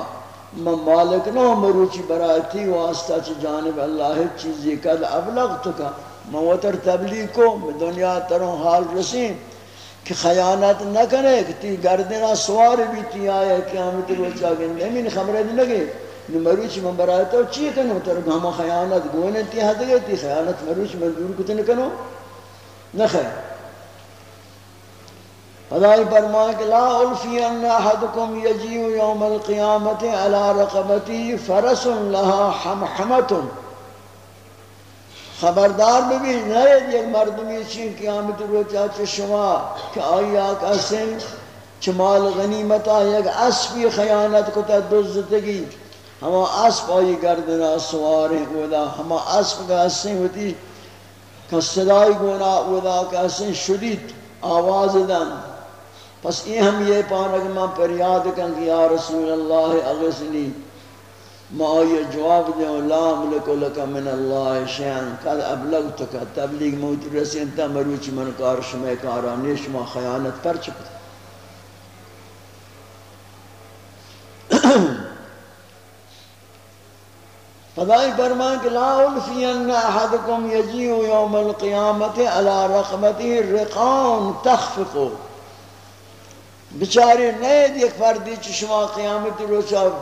من مالک نو مروچی برایتی واسطہ چی جانب اللہ چیزی کد ابلغ تکا من وطر تبلیغ کو دنیا تروں حال رسیم۔ کہ خیانت نہ کرے، کہ تی گردنا سوار بھی تی آئے قیامت روچا گئے امین خبریں لگے مروچ من برای تو چی کنو؟ تر گاما خیانت گونے تی حد گئی تی خیانت مروچ من دور کتن کنو نخیر خدای فرمائے کہ لا الفی ان احدکم یجیو یوم القیامت على رقبتی فرس لها حمحمت خبردار بھی نئے ایک مردمی چین قیامت روچا چھ شما کہ آئی آقا سن چمال غنیمتا یک اسبی خیانت کتا دزدگی۔ ہما اسب آئی گردنا سوار ہیں اودا ہما اسب کا حسن ہوتی کہ صدای گونا اودا کا حسن شدید آواز دن۔ پس یہ ہم یہ پانک میں پر یاد کن کہ یا رسول اللہ اغسنی ما آئی جواب دیں لا ملکو لکا من اللہ شیعن قد ابلغتکا تبلیغ موت رسین تا مروچ من کار شمع کارانی شما خیانت پر چکتا خدای فرمان کہ لا الفین احدکم یجیو یوم القیامت علی رقبتی رقان تخفقو۔ بچاری نید ایک فردی چی شما قیامت روچا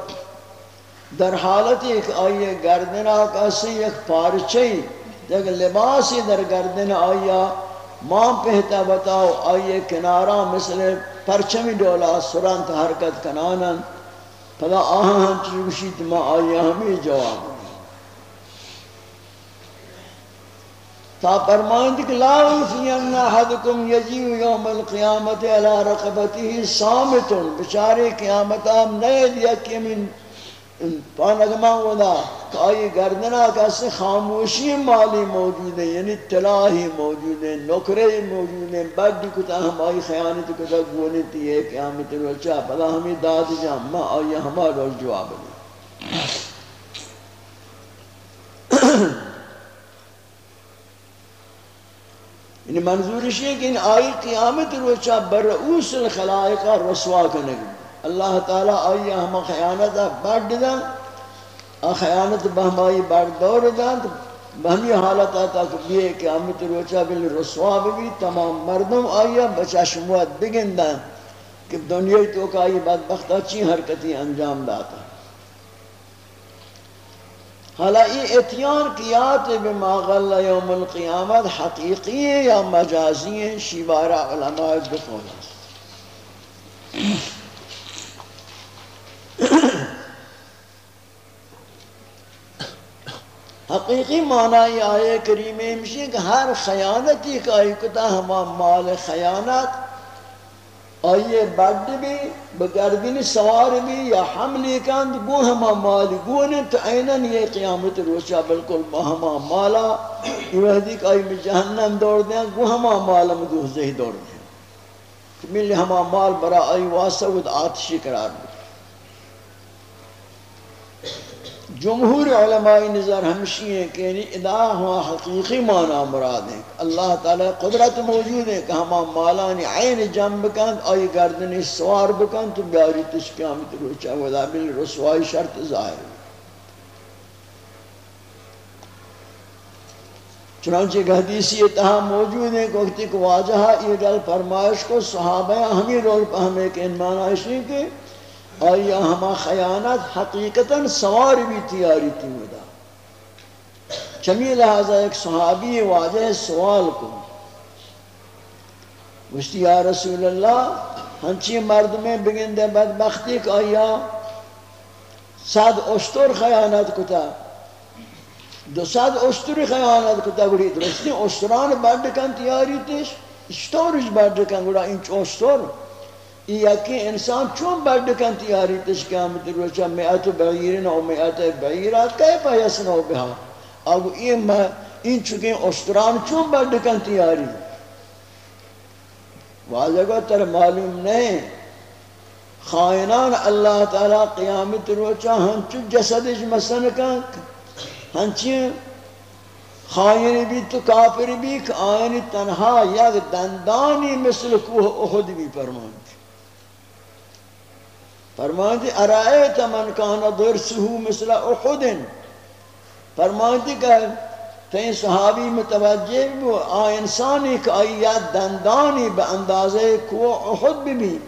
در حالت ایک آئیے گردن آکاسی، ایک پارچی ایک لباسی در گردن آئیا ماں پہتا بتاؤ آئیے کنارا مثل پرچمی ڈولا، سرانت حرکت کنانا۔ پدا آہاں ہم چیوشی ما آئیا ہمیں جواب۔ تا فرمائند کہ لا انفین احدکم یجیو یوم القیامت علی رقبته سامتن بچارے قیامت آم نئے دیا کہ من پانگما ودا کہ آئی گردنا کسی خاموشی مالی موجود ہے یعنی تلاہی موجود ہے، نکرے موجود ہیں بڑی کتا ہم آئی خیانت کتا گونے تھی ہے قیامت روچا پدا ہمیں داد جام ما آئی ہمارا جواب دی یعنی منظورش ہے کہ ان آئی قیامت روچا برعوس الخلائق رسوا کنگی اللہ تعالی آئی ہم خیانت بڑھ دن خیانت بہمائی بڑھ دور دن بہمی حالت آتا کہ بھی قیامت روچا بل رسوا بھی تمام مردم آئی بچا شموت بگن دن کہ دنیا تو کا آئی بدبختہ چی حرکتی انجام داتا۔ حالا یہ اتیان کیات بما غل یوم القیامت حقیقی ہے یا مجازی ہے شیوارہ علماء بقول حقیقی معنی آئے کریمے مشی کہ ہر خیانتی کا ایکتا ہما مال خیانت آئیے بڑھ بھی بگردین سوار بھی، یا حملی کند گو ہما مالی گو تو اینن یہ قیامت روچا بالکل ہما مالا۔ یہ وحدی کہ آئی میں جہنم دوڑ دیں گو ہما مالا میں دوزہی دوڑ دیں ملی ہما مال برا آئی واسطہ آتشی قرار دیں جمہور علماء نظر ہمشی ہیں کہ یعنی ادا ہوا حقیقی معنی مراد ہیں۔ اللہ تعالی قدرت موجود ہے کہ ہما مالانی عین جم بکن آئی گردنی سوار بکن تو بیاری تشکیامت روچا ودا بل رسوائی شرط ظاہر۔ چنانچہ ایک حدیثی اتہا موجود ہے کہ وقتی کو واجہا یہ گل فرمائش کو صحابہ ہمیں رول پہمے کہ ان معنی اشنی کہ آیا ہما خیانت حقیقتا سوار بھی تیاری تھی ودا چمی لہذا ایک صحابی واجہ سوال کو۔ گوشتی یا رسول اللہ، ہنچی مرد میں بگندے بدبختی کہ آیا صد اشتر خیانت کتا دو ساد اشتری خیانت کتا گوڑی درستی اشتران بردکن تیاری تیش اشتورش بردکن گوڑا این چو اشتر یکی انسان چون بردکن تیاری تیش قیامت روچا میعت بغیرین و میعت بغیرات کئی پیسنو بها؟ اگو این این چکے اشتران چون بردکن تیاری؟ واضح کو تر معلوم نہیں خائنان اللہ تعالی قیامت روچا ہنچو جسدش مسن کن. ہنچی خائن بھی تو کافر بھی کہ آئین تنہا یک دندانی مثل کوہ احد بھی فرمانتی فرمانتی ارائیت من کانا درسہو مثل احد۔ فرمانتی کہ تین صحابی متوجہ بھی آ انسانی کہ آئی دندانی با اندازے کو احد بھی بھی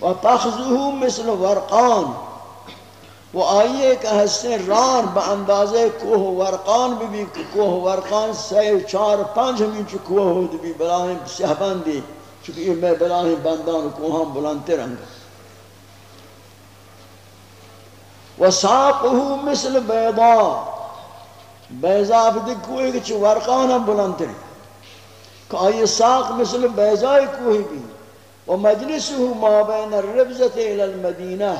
و پخذہو مثل ورقان۔ و آئیے کہ ہستے ران با اندازے کوہ ورقان بھی بھی کوہ ورقان سی چار پانچ ہمیں چو کوہ ہود بھی بلاہیں سیہ بندی۔ چونکہ یہ میں بلاہیں بندان کوہاں بلانتے رنگا و ساقہو مثل بیضا. بیضا بھی کوئی کہ ورقان ہم بلند ترے کہ آئی ساق مثل بیضائی کوئی بھی. و مجلسه ما بین الربزت الى المدینہ.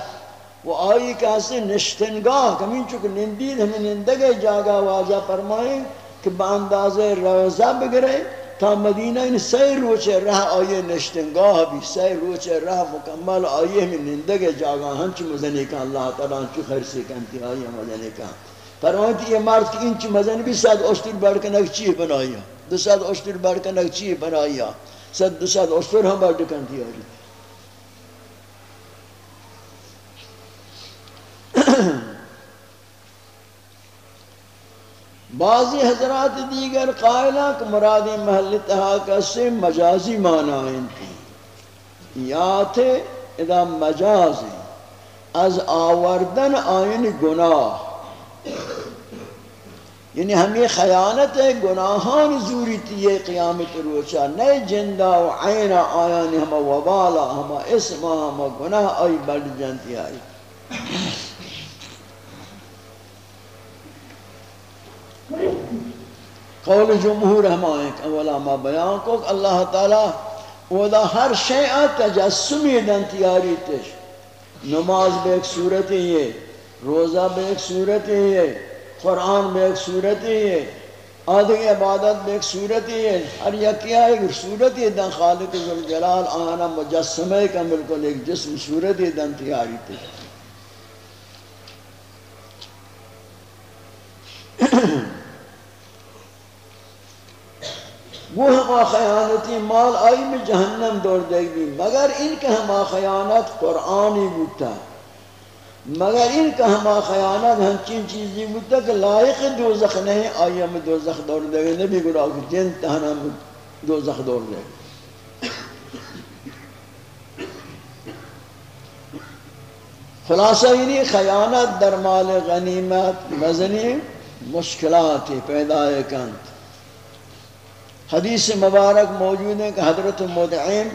و آئی کہاستے نشتنگاہ، کمین چکہ نندید ہمیں نندگے جاگا واجہ فرمائیں کہ بانداز روزہ بگرے تا مدینہ ان سی روچے رہ آئیے نشتنگاہ بھی سی روچے رہ مکمل آئیے ہمیں نندگے جاگا ہنچ مزنی کا اللہ تعالیٰ ہنچو خیر سے کہنتی آئیے مزنی کا فرمانتی یہ مرد کی انچ مزن بھی ساتھ اشتر بڑکنک چیئے بنایا؟ دو ساتھ اشتر بڑکنک چیئے بنایا؟ ساتھ دو ساتھ اشتر ہم بڑکن دیا بعضی حضرات دیگر قائلہ کہ مرادی محل تحاکہ سے مجازی معنی تھی۔ یا تھے، اذا مجازی، از آوردن آئین گناہ۔ یعنی ہمیں خیانت ہے گناہان زوری تیئے قیامت روچا نئے جندہ و عین آیانی ہما وبالا ہما اسما ہما گناہ، آئی بڑھ جانتی آئی۔ قول جمہور ہمائیں کہ اولا ما بیان کو کہ اللہ تعالی اولا ہر شیعہ تجسمی دن تیاری تش نماز بے ایک صورت ہی ہے، روزہ بے ایک صورت ہی ہے، قرآن بے ایک صورت ہی ہے آدھگ عبادت بے ایک صورت ہی ہے۔ ہر یکیہ ایک صورت ہی دن خالق ذوالجلال، آنا مجسمہ کا ملکل ایک جسم صورت ہی دن تیاری تھی وہ ہما خیانتی مال آئی میں جہنم دور دے گی۔ مگر ان کا ہما خیانت قرآنی بوتا مگر ان کا ہما خیانت ہنچین چیزی بودتا کہ لائق دوزخ نہیں، آئی ہمیں دوزخ دور دے گئے نبی گراہ کہ جن تہنا دوزخ دور دے گئے خلاصہ یعنی خیانت در مال غنیمت، مزنی مشکلات پیدا کند حدیث مبارک موجود ہے کہ حضرت مدعین،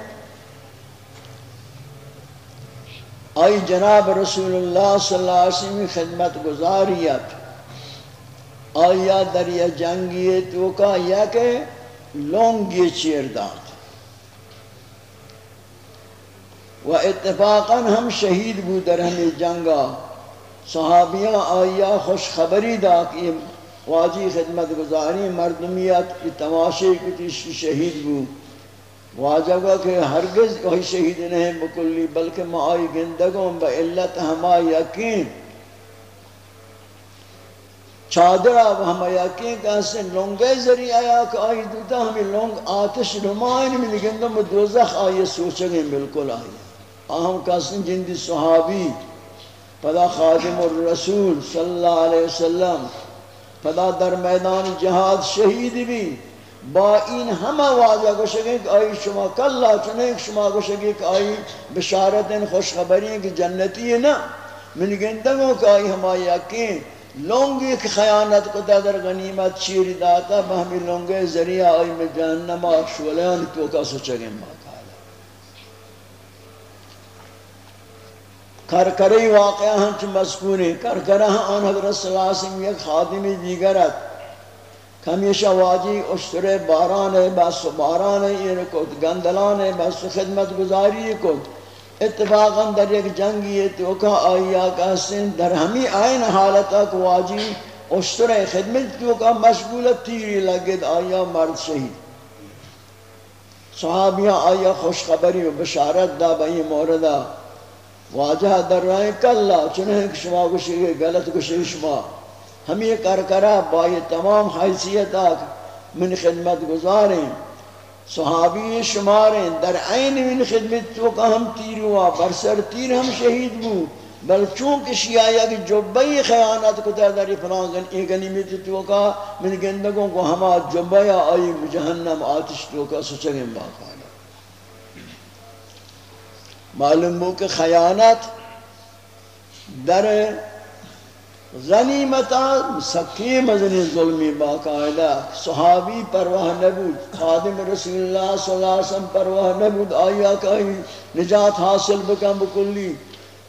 آئی جناب رسول اللہ صلی اللہ علیہ وسلم خدمت گزاریت آیا در یہ جنگی تو کا یا کہ لونگی چیر داد و اتفاقا ہم شہید بو در ہمیں جنگا۔ صحابیاں آیا خوش خبری دا کہ واجی خدمت گزاری مردمیت کی تماشے کی شہید بو۔ واجب کہ ہرگز کوئی شہید نہیں مکلی، بلکہ معائی گندگوں با علت ہما یقین۔ چادر اب ہما یقین کہ اسے لونگے ذریعہ آیا کہ آئی دوتا ہمیں لونگ آتش نمائن میں لگندوں میں دوزخ آئی سوچنگے بالکل آئی۔ آہم کسن جندی صحابی، پدا خادم الرسول صلی اللہ علیہ وسلم پدا در میدان جہاد شہید بھی، با این همه واضح گوشگی که آئی شما کلا چنین شما گوشگی که آئی بشارت خوشخبری که جنتی نه من گندگو که آئی ہما یقین لونگی که خیانت کو در غنیمت چیر داتا، بہمی لونگی ذریعہ آئی میں جہنم شولیان تو کا سوچگی ماتا کرکری واقعہ ہنچ مذکوری کرکرہ آن حضرت صلی اللہ علیہ وسلم یک خادمی دیگرت ہمیشہ واجی اشتر باران ہے بس باران ہے یہ کت گندلان ہے بس خدمت گزاری کت اتفاقا در ایک جنگی ہے تو کہ آئیا کا سن در ہمی آئین حالتا کہ واجی اشتر خدمت تو کہ مشغولت تیری لگت آئیا مرد شہید صحابیاں آیا خوشخبری و بشارت دا بئی موردہ واجہ در رہے کلا چنہیں شما گوشی گئے غلط گوشی شما۔ ہم یہ کر کرا بائی تمام حیثیت آکھ من خدمت گزاریں۔ صحابی شماریں، در عین من خدمت تو کہ ہم تیر ہوا برسر تیر ہم شہید بو۔ بل چونکہ شیعہ کہ جبئی خیانت کو در فلان گن ایک غنیمت تو کا من گندگوں کو ہما جبئی آئی جہنم آتش تو کا سچگیں باقا۔ معلوم ہو کہ خیانت در غنیمتا سکی مزنی ظلمی باقاعدہ، صحابی پرواہ نبود، خادم رسول اللہ صلی اللہ علیہ وسلم پرواہ نبود، آیا کہیں نجات حاصل بکن بکلی،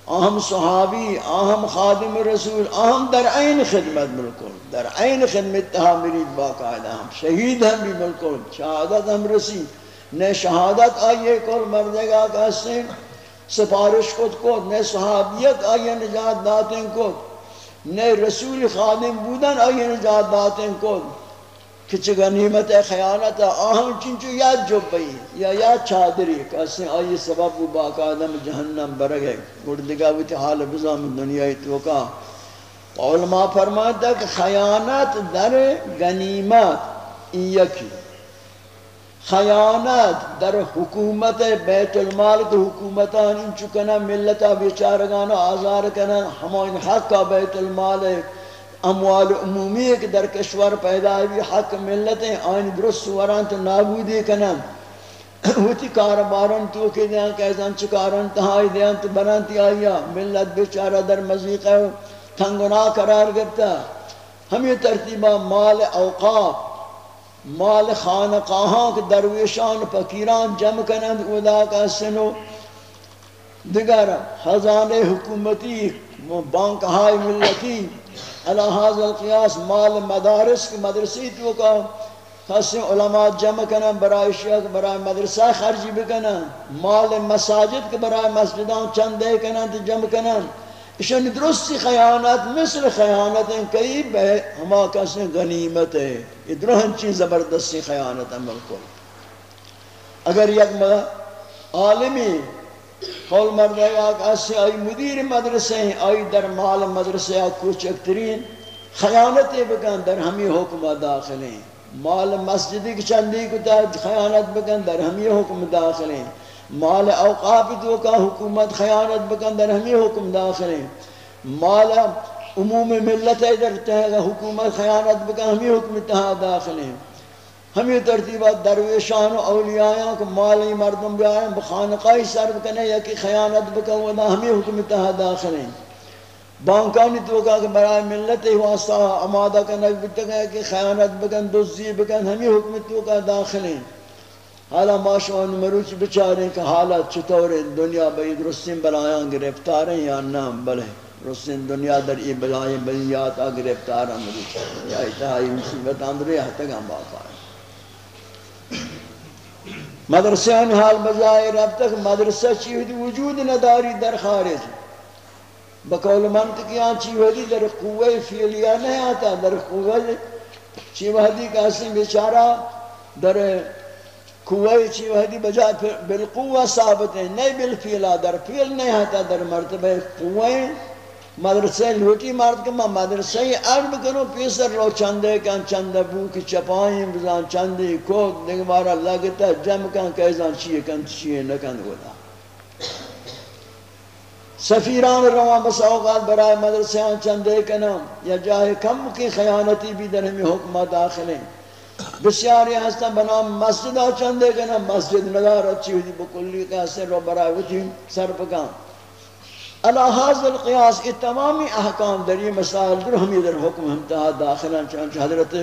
اہم صحابی، اہم خادم رسول، اہم در عین خدمت بالکل در عین خدمت تہا مرید باقاعدہ ہم، شہید ہم بھی بالکل شہادت ہم رسی نے شہادت آئیے کل مردے گا کہتے ہیں سفارش کت کت نے صحابیت آئیے نجات داتیں کت نے رسول خادم بودن آئیے نجات داتیں کت کچھ غنیمت خیانت آہم چنچو یا جبئی، یا یا چادری کسی آئی سبب و باقا آدم جہنم برگے۔ گردگا ہوتی حال بزام دنیای توکا۔ علماء فرماتا کہ خیانت در غنیمت یکی۔ خیانت در حکومت بیت المال کے حکومتان ان چکنا ملتا بیچارگانا آزار کنا ہمان حق کا بیت المال اموال عمومی ایک در کشور پیدا ہوئی حق ملتیں آئین درست وران تو نابودی کنن. ہوتی کاربارن تو کہ دیاں کہزان چکارن تہائی دیاں تو بنانتی آئیا ملت بیچارہ در مزیقہ تنگنا قرار گرتا ہم یہ ترتیبہ مال اوقاف مال خانقاہاں کے درویشان فقیران جمع کنند ادا کا سنو۔ دیگر خزان حکومتی بانک ہائی ملتی، علی حاضر القیاس مال مدارس کی مدرسی تو کا خاصی علماء جمع کنن برای شیخ، برای مدرسہ خرجی بکنن مال مساجد کے برای مسجدان چند دے کنن تو جمع کنن اشان درستی خیانت، مثل خیانت ہیں کئی بے ہما کسی غنیمت ہے۔ یہ درہن چیز زبردستی خیانت ہے ملکل اگر یک عالمی قول مردہ آگ ایسے آئی مدیر مدرسے ہیں، آئی در مال مدرسے آگ کوچکترین خیانتی بکن، در ہمی حکم داخل ہیں۔ مال مسجدی کی چندی کو تحت خیانت بکن، در ہمی حکم داخل ہیں۔ مال اوقاف تو کا حکومت خیانت بکن در ہمی حکم داخل ہیں مال عموم ملت ادھر تہا حکومت خیانت بکن ہمی حکم تہا داخل ہیں ہمیں ترتیبات درویشان و اولیاء کو مالی مردم بیائیں بخانقائی سرب کنے یا کہ خیانت بکا ودا ہمیں حکم تہا داخل ہیں بانکانی تو کہا کہ برای ملت واسطہ امادہ کرنا بکتا ہے کہ خیانت بکن دوزی بکن، ہمیں حکم تو کہا داخل ہیں حالا ماشوان مروچ بچاریں کہ حالات چطور ہیں دنیا بید رسیم بلایاں گرفتار ہیں یا نام بلے رسیم دنیا در ای بلائیں بلیات آ گرفتار ہیں مروچ یا اتحائی مصیبت اندرے حتی گا باقا ہے مدرسیان حال بظاہر اب تک مدرسہ چیوہدی وجود نداری در خارج. بقول منطقیان چیوہدی در قوہ فیلیہ نہیں آتا، در قوہ چیوہدی کا حسن بیچارہ در قوہ چیوہدی بجا بالقوہ ثابت ہے، نہیں بالفیلہ در فیل نہیں آتا در مرتبہ قوہ مدرسے لوٹی مارد کہ میں مدرسے عرب کرو پیسر رو چندے کن، چندے بو کی چپائیں، بزان چندے کود دیکھ لگتا، جم کن، کیزان چیئے کن، چیئے نکن گودا سفیران روان بس اوقات برای مدرسے آن چندے کنم، یا جاہے کم کی خیانتی بھی در ہمیں حکمہ داخل ہیں۔ بسیاری ہستا بنام مسجد آن چندے کنم مسجد ندار اچھی ہوئی بکلی کا سر رو برای وچی سر پکام علا حاضر القیاس یہ تمامی احکام در یہ مسائل در ہمی در حکم ہمتہا داخلہ چانچہ حضرت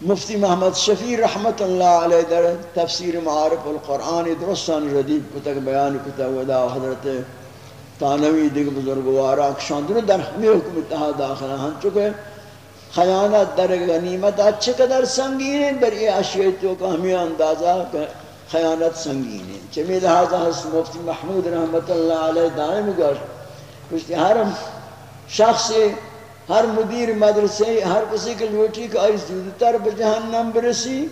مفتی محمد شفیر رحمت اللہ علیہ در تفسیر معارف القرآن درستان ردیب کتک بیان کتک ودا حضرت تانوی دیکھ بزرگوارا کشان در در ہمی حکم اتحا داخلہ ہم چکے خیانت در غنیمت اچھے قدر سنگین ہے در یہ اشیاء تو کا ہمیں اندازہ خیانت سنگین ہے چمی لہذا حسن مفتی محمود رحمت اللہ علیہ دائم گر کچھ ہر شخص، ہر مدیر مدرسے، ہر کسی کے لوٹی کا آئی زودتر بجہنم برسی۔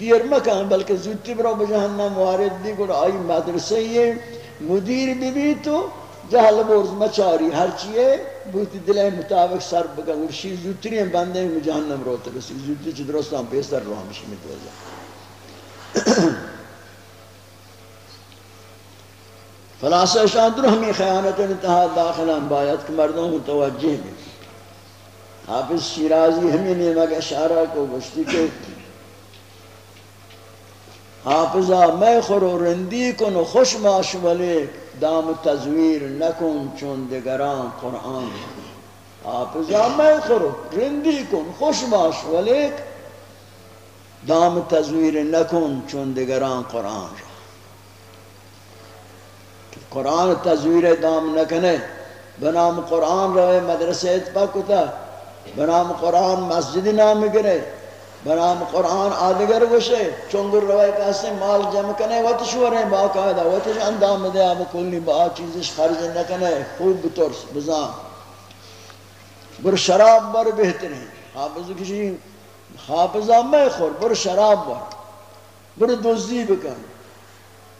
دیر مکان، بلکہ زودتی برو بجہنم وارد دی گر آئی مدرسے یہ۔ مدیر بھی بھی تو جهل برز مچاری هر چیه بود دل مطابق سر بکن ورشی زوتری بنده می جهنم رو ترسی زوتری چی درست هم؟ پیستر رو همشی می دوزن خلاصه شان در همی خیانت انتها داخل هم باید که مردم متوجه می حافظ شیرازی همین نیمک اشعره کو گشتی که حافظا میں خور و رندی کن و خوش ماش ملیک دام تزویر نکن چون دگران قرآن. حافظہ میں خورو رندی کن خوش ماش ولیک دام تزویر نکن چون دگران قرآن. قرآن تزویر دام نکنے بنام قرآن روے مدرسے اتپاکتا بنام قرآن مسجد نام گرے برام قرآن آدگر وشے چونگر روائے کہاستے مال جمع کنے، وقت شوریں باقاعدہ، وقت اندام دے، آب کلی با چیزش خرج نکنے خوب بطرس بزان۔ بر شراب بر بہتر ہیں۔ حافظ کسی حافظہ میں خور، بر شراب بر۔ بر دوزی بکن۔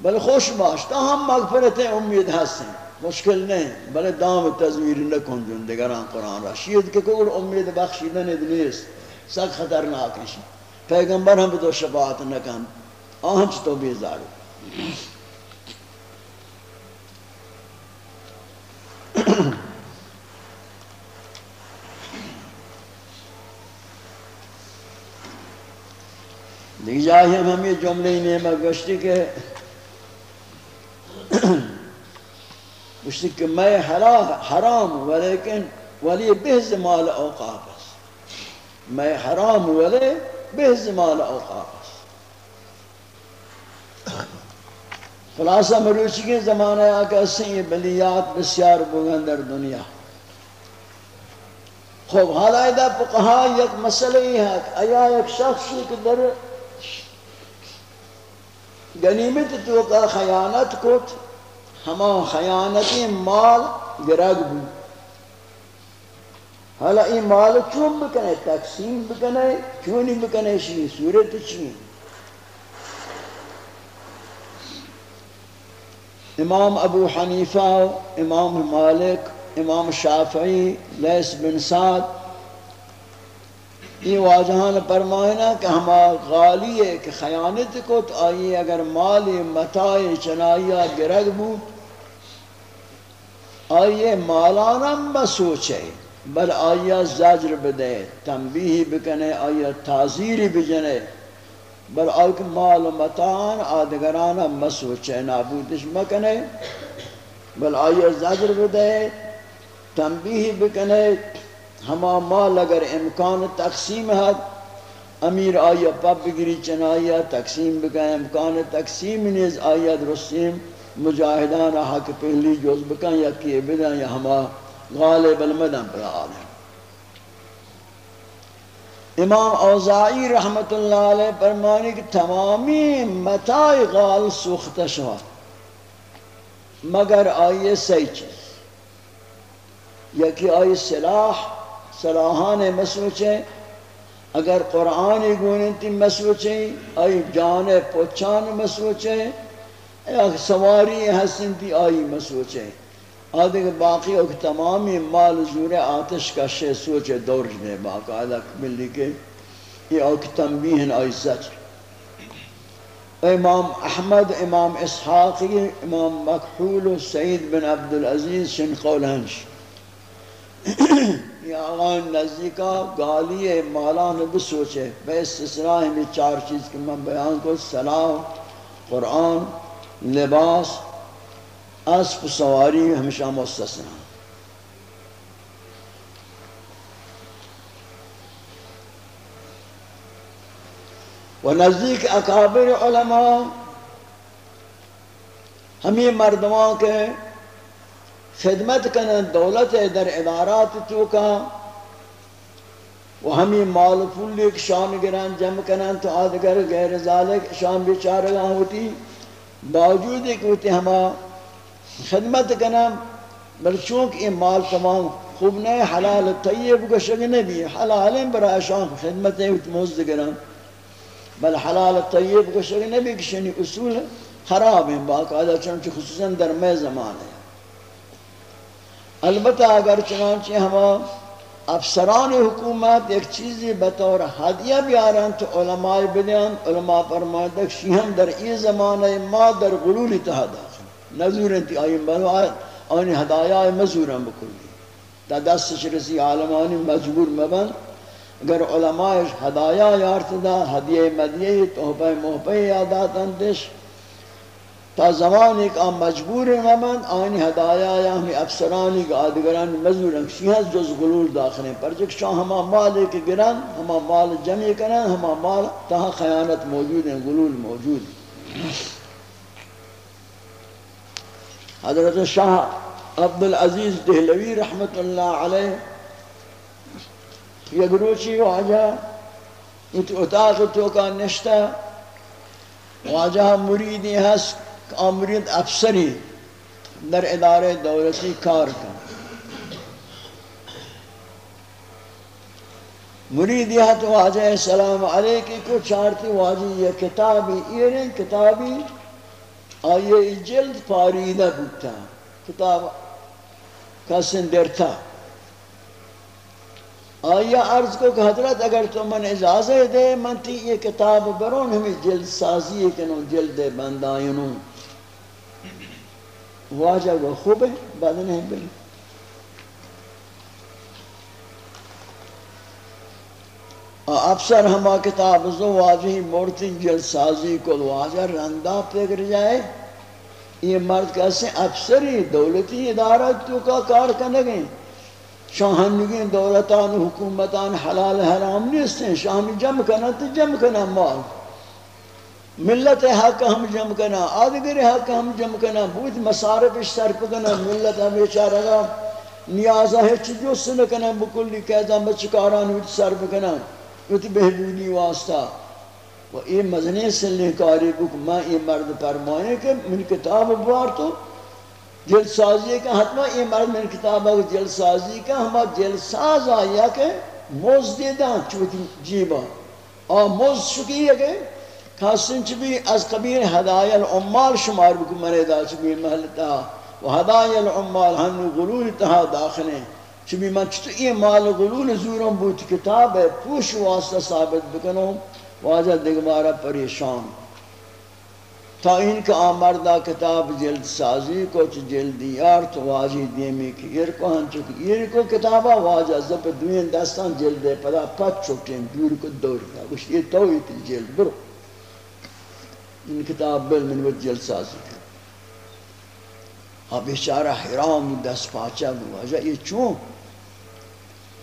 بل خوش باش، تا ہم مغفرت امید ہستیں مشکل نہیں بلے دام تزویر نکن جن دگران قرآن را۔ شید کہ کوئی امید بخشیدن ادنیست سخت خطرناک ہیں پیغمبر ہم تو شفاعت نہ کن، آنچ تو بیزارو دیکھ جائے ہم ہم یہ جملے نیمہ گشتی کہ گشتی کہ میں حرام ولیکن ولی بہز مال اوقاف میں حرام ولے بے زمال اوقات خلاصہ مروچی کے زمانے آکا سے یہ بلیات بسیار بگن در دنیا۔ خوب، حالا ایدہ پقہا یک مسئلہ ہی ہے ایا یک شخصی کہ در گنیمت تو کا خیانت کت، ہما خیانتی مال گرگ بود۔ حالا این مال چون بکنه تقسیم بکنه چونی بکنه شی صورت چی امام ابو حنیفہ امام مالک امام شافعی لیس بن سعد یہ واجہان فرمائنا کہ ہما غالی ہے کہ خیانت کو تو آئی اگر مال متاع چنائیہ گرگ بود آئیے مالانا مسوچے بل آیا زجر بدے تنبیہ بکنے آیا تازیری بجنے۔ بل آیا مال و متان آدگرانا مسوچے نابودش مکنے۔ بل آیا زجر بدے تنبیہ بکنے۔ ہما مال اگر امکان تقسیم ہے امیر آیا پب گری چنایا تقسیم بکنے۔ امکان تقسیم نیز آیا درستیم مجاہدان حق پہلی جوز بکن یا کیے بدن یا ہما غالب المدن پر آدھے امام اوزائی رحمت اللہ علیہ فرمانی کہ تمامی متاع غال سوخت شوا۔ مگر آئیے سی چیز۔ یکی آئی سلاح سلاحان مسوچیں اگر قرآن گونتی مسوچیں آئی جان پوچھان مسوچیں یا سواری حسن تی آئی مسوچیں آدھے کہ باقی اوک تمامی مال زور آتش کا شے سوچے دور جنے باقاعدہ ملی کے یہ اوک تنبیہن آئی سچ امام احمد، امام اسحاقی امام مکحول و سعید بن عبدالعزیز شن قولنش یہ آغان نزدیکا گالی مالان بسوچے۔ بے استثناء میں چار چیز کے میں بیان کو سلام قرآن، لباس اسب سواری ہمیشہ مستثنا و نزدیک اکابر علماء ہمیں مردمان کے خدمت کرنے دولت در ادارات تو کا و ہمیں مال پول ایک شام گران جمع کنن تو آدگر غیر ذالک شام بیچارگاں ہوتی باوجود ایک ہوتی ہما خدمت کنن بل چونکہ یہ مال تمام خوب نہیں حلال طیب گشگ نبی حلال برای شام خدمت ہے موزد گران بل حلال طیب گشگ نبی کشنی اصول خراب ہیں، باقاعدہ چنانچہ، خصوصاً در میں زمان ہے۔ البتہ اگر چنانچہ ہما افسران حکومت ایک چیزی بطور حدیہ بھی آرہن تو علماء بدیان، علماء فرمائدک شیہم در ای زمانہ ما در غلول اتحاد آخر نظور انتی آئیم بلوائد آنی ہدایہ مزورن بکلی تا دست شرسی عالمانی مجبور مبن۔ اگر علماء ہدایہ یارت دا، ہدیہ مدیہ تحفہ محفہ یادات اندش تا زمان ایک آن مجبور ممن آنی ہدایہ یا ہمیں افسرانی کا آدگرانی مزور ہیں جز غلول داخل ہیں۔ پر جک شاہ ہما مال ایک گران، ہما مال جمع کرن ہما مال تہا خیانت موجود ہیں، غلول موجود ہیں۔ حضرت شاہ عبدالعزیز دہلوی رحمت اللہ علیہ یک روچی واجہ اتاق تو کا نشتہ، واجہ مریدی ہست آمرید افسری در ادارے دولتی کار کن۔ مرید یہ تو واجہ السلام علیکی کو چارتی واجہ یہ کتابی ایرین کتابی آئیے جلد پاریدہ بودتا کتاب کسن درتا آیا عرض کو کہ حضرت اگر تو من اجازت دے من تی یہ کتاب برون ہمیں جلد سازی کنو جلد بندائنوں واجہ وہ خوب ہے بعد نہیں بلی افسر ہما کتاب زو واجہی مورتی جل سازی کو واجہ رندہ پکر جائے۔ یہ مرد کیسے افسری دولتی ادارہ تو کا کار کنگیں شاہنگین دولتان، حکومتان حلال حرام نیستیں شاہمی جمع کنا تو جمع کنا مال۔ ملت حق ہم جمع کنا آدگر حق ہم جمع کنا بود مصارف سرپ کنا ملت ہم بیچارہ گا نیازہ ہے چی جو سن کنا بکلی قیدہ بچکاران ہوت سرپ کنا ہوت بہبودی واسطہ۔ و یہ مزنے سلنے کاری بک میں یہ مرد فرمائے کہ من کتاب بوار تو جل سازی کا حتما یہ مرد من کتاب جل سازی کا ہما جل ساز آیا کہ موز دیدان چوتی جیبا۔ آ موز شکی ہے کہ خاصن چبی از قبیل ہدای العمال شمار بکو مرے دا چبی محلتا۔ و ہدای العمال ہنو غلول تہا داخلیں چبی من چطو یہ مال غلول زورم بوت کتاب ہے، پوش واسطہ ثابت بکنو، واجہ دگمارا پریشان۔ تا ان کا آمردہ کتاب جلد سازی کو چھ جلدیار تو واجی دیمی کی ایر کو ہن چکی ایر کو کتابا واجہ زب دوین دستان جلد پدا پت چکیں دور کو دور کا کچھ یہ توی تویت جلد، برو۔ ان کتاب بل من وجه جلسازی اب بیچارہ حرام دست پاچا بوا یہ چون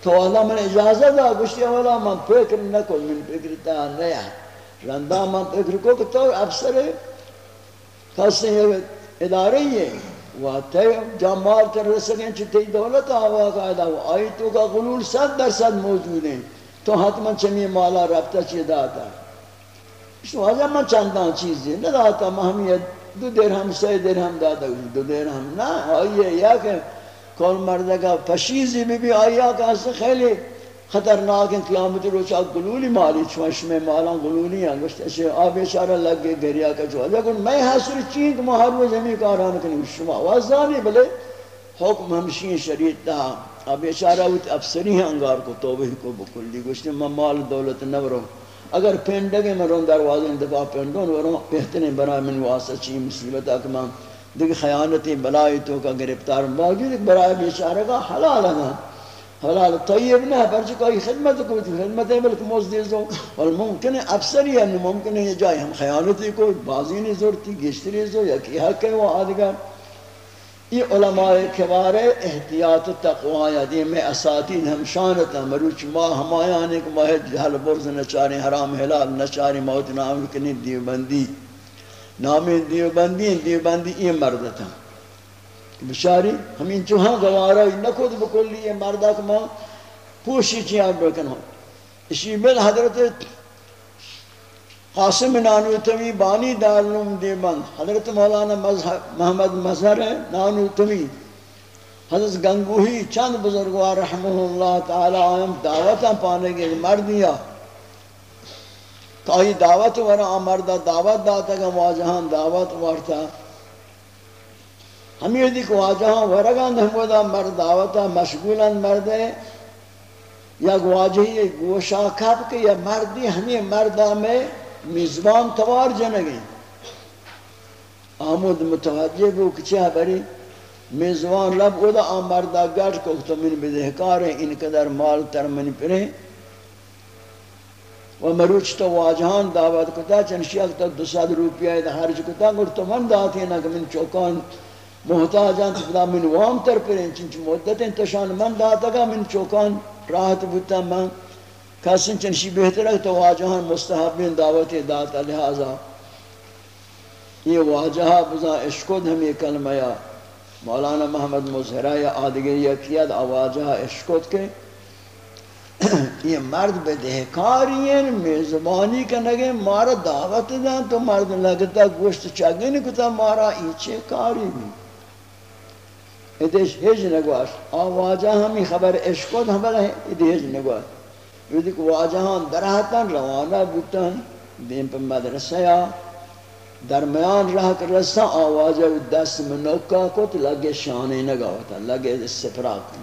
تو اللہ من اجازت دا گشتی اولا من فکر نکل من فکر تا نیا۔ رندا من فکر کو کہ تو افسر کسی ادارے ہے و تے جمال تر رسلیں چھتے دولت آوا قائدہ و آئی تو کا غلول صد در صد موجود ہیں۔ تو حتما چمی مالا ربطہ چی داتا۔ شو واجہ من چندان چیزی نہ داتا مہمیت، دو درہم سی درہم داتا، دو درہم، نا، آئیے، یا کہ کول مردہ کا پشیزی بھی بھی آئیا کہ اس خیلی خطرناک ہیں، قیامت روچا گلولی مالی چوش میں مالا گلولی ہیں، گوشت ایسے آب اشارہ لگ گئے گریا کا جو لیکن میں حاصل چین کہ مہر و زمین کاران کنی شما وازانی بلے، حکم ہمشین شریعت تا آب اشارہ ہوت افسری ہیں، انگار کو توبہ کو بکلی گوشت میں مال دولت نوروں اگر پینڈگے میں رون دروازے دفاع پینڈون وروں بہترین برای من واسطہ چی مصیبت اکمان دیکھ خیانتی بلائی تو کا گرفتار باوجود ایک برای بیچارہ کا حلال ہے حلال طیب نہ پر کوئی خدمت کو خدمت ہے، بلکہ مزدیز ہو اور ممکن ہے اکثر ہی ہے، ممکن ہے یہ جائے۔ ہم خیانتی کو بازی نہیں ضرورتی گشتری زو یا کی حق ہے وہ آدھگر۔ یہ علماء کبار احتیاط و تقوی دی میں اساتید ہم شانتا مروچ ما ہمایانے کو ماہد جہل، برز نچاری حرام، حلال نچاری موت نام کنی دیوبندی۔ نامی دیوبندی دیوبندی یہ مرد تھا۔ بشاری ہمیں چوہاں گوارا نکود بکلی یہ مردہ کما پوشی چیاں بکن ہوں اسی بل حضرت قاسم نانوتمی بانی دارلوم دیبند حضرت مولانا محمد مظہر نانوتمی حضرت گنگوہی چند بزرگوار رحمہ اللہ تعالی آئیم دعوتا پانے گے مردیا تو آئی دعوت ورا مردہ دعوت داتا گا واجہان دعوت ورتا ہم یہ دیکھ واجہان ورگان ہم مرد دعوتا مشغولا مرد ہے۔ یا گواجہی گوشا کب کہ یا مردی ہمیں مردہ میں میزبان توار جنگی آمود متوجہ بو کچھ بری میزبان لب او دا آمردہ گرد کو تو من بدہکار ہیں ان قدر مال تر من پرے۔ و مروچ تو واجہان دعوت کتا چنشی اکتا دو ساد روپیہ دا حرج کتا گر تو من داتی نا کہ من چوکان محتاجان تو من وام تر پرے چنچ مدت انتشان من داتا گا، من چوکان راحت بودتا من۔ کسن چنشی بہتر ہے، تو واجہان مستحبین دعوت داتا لہذا۔ یہ واجہا بزا اشکد ہمیں کلمہ یا مولانا محمد مظہرہ یا آدگر یا کیا دا واجہا اشکد کے۔ یہ مرد بے دہکاری ہیں، میزبانی کا نگے مارا دعوت دیں تو مرد لگتا گوشت چگن کتا، مارا ایچے کاری بھی ادھیش ہیج نگواش آواجہ ہمیں خبر اشکود ہمیں ہے ادھیش نگواش۔ یہ دیکھ واجہاں درہتاں، روانہ بوتاں، دین پر مدرسہ یا درمیان رہ کر رسا آواجہ دست منوکا کو تو لگے شانے نگاوتا، لگے سپراک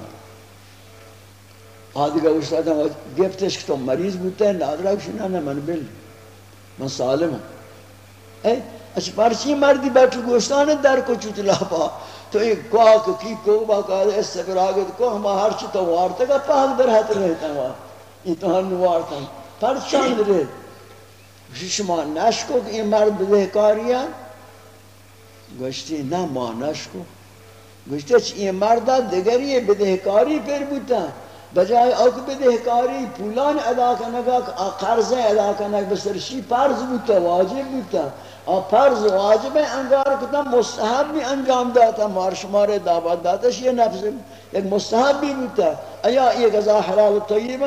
نگا آدھگا استاد ہم گفتش کہ تو مریض بوتا ہے نادرہ کشنا نا من بل من سالم ہوں اے اچھ پرچی مردی بیٹھ گوشتان در کو چوت پا تو ایک کوک کی کو باقا اس سے پر آگت کو ہم ہر چی تو وارتا گا پاک در حت رہتا ہوا یہ تو ہم وارتا ہوں پرچان در شما نشکو کہ یہ مرد بدہکاریا گوشتی نا ما نشکو گوشتی چھ یہ مردہ دگری بدہکاری پر بوتا ہے بجائے اوک بدہکاری، پولان ادا کنگا قرض ادا کنگا بسرشی فرض بوتا، واجب بوتا. اور فرض واجب انگار کتا، مستحب بھی انجام داتا، مار شمار دعوت داتا یہ نفس، ایک مستحب بھی بوتا. ایا یہ غذا حلال طیب؟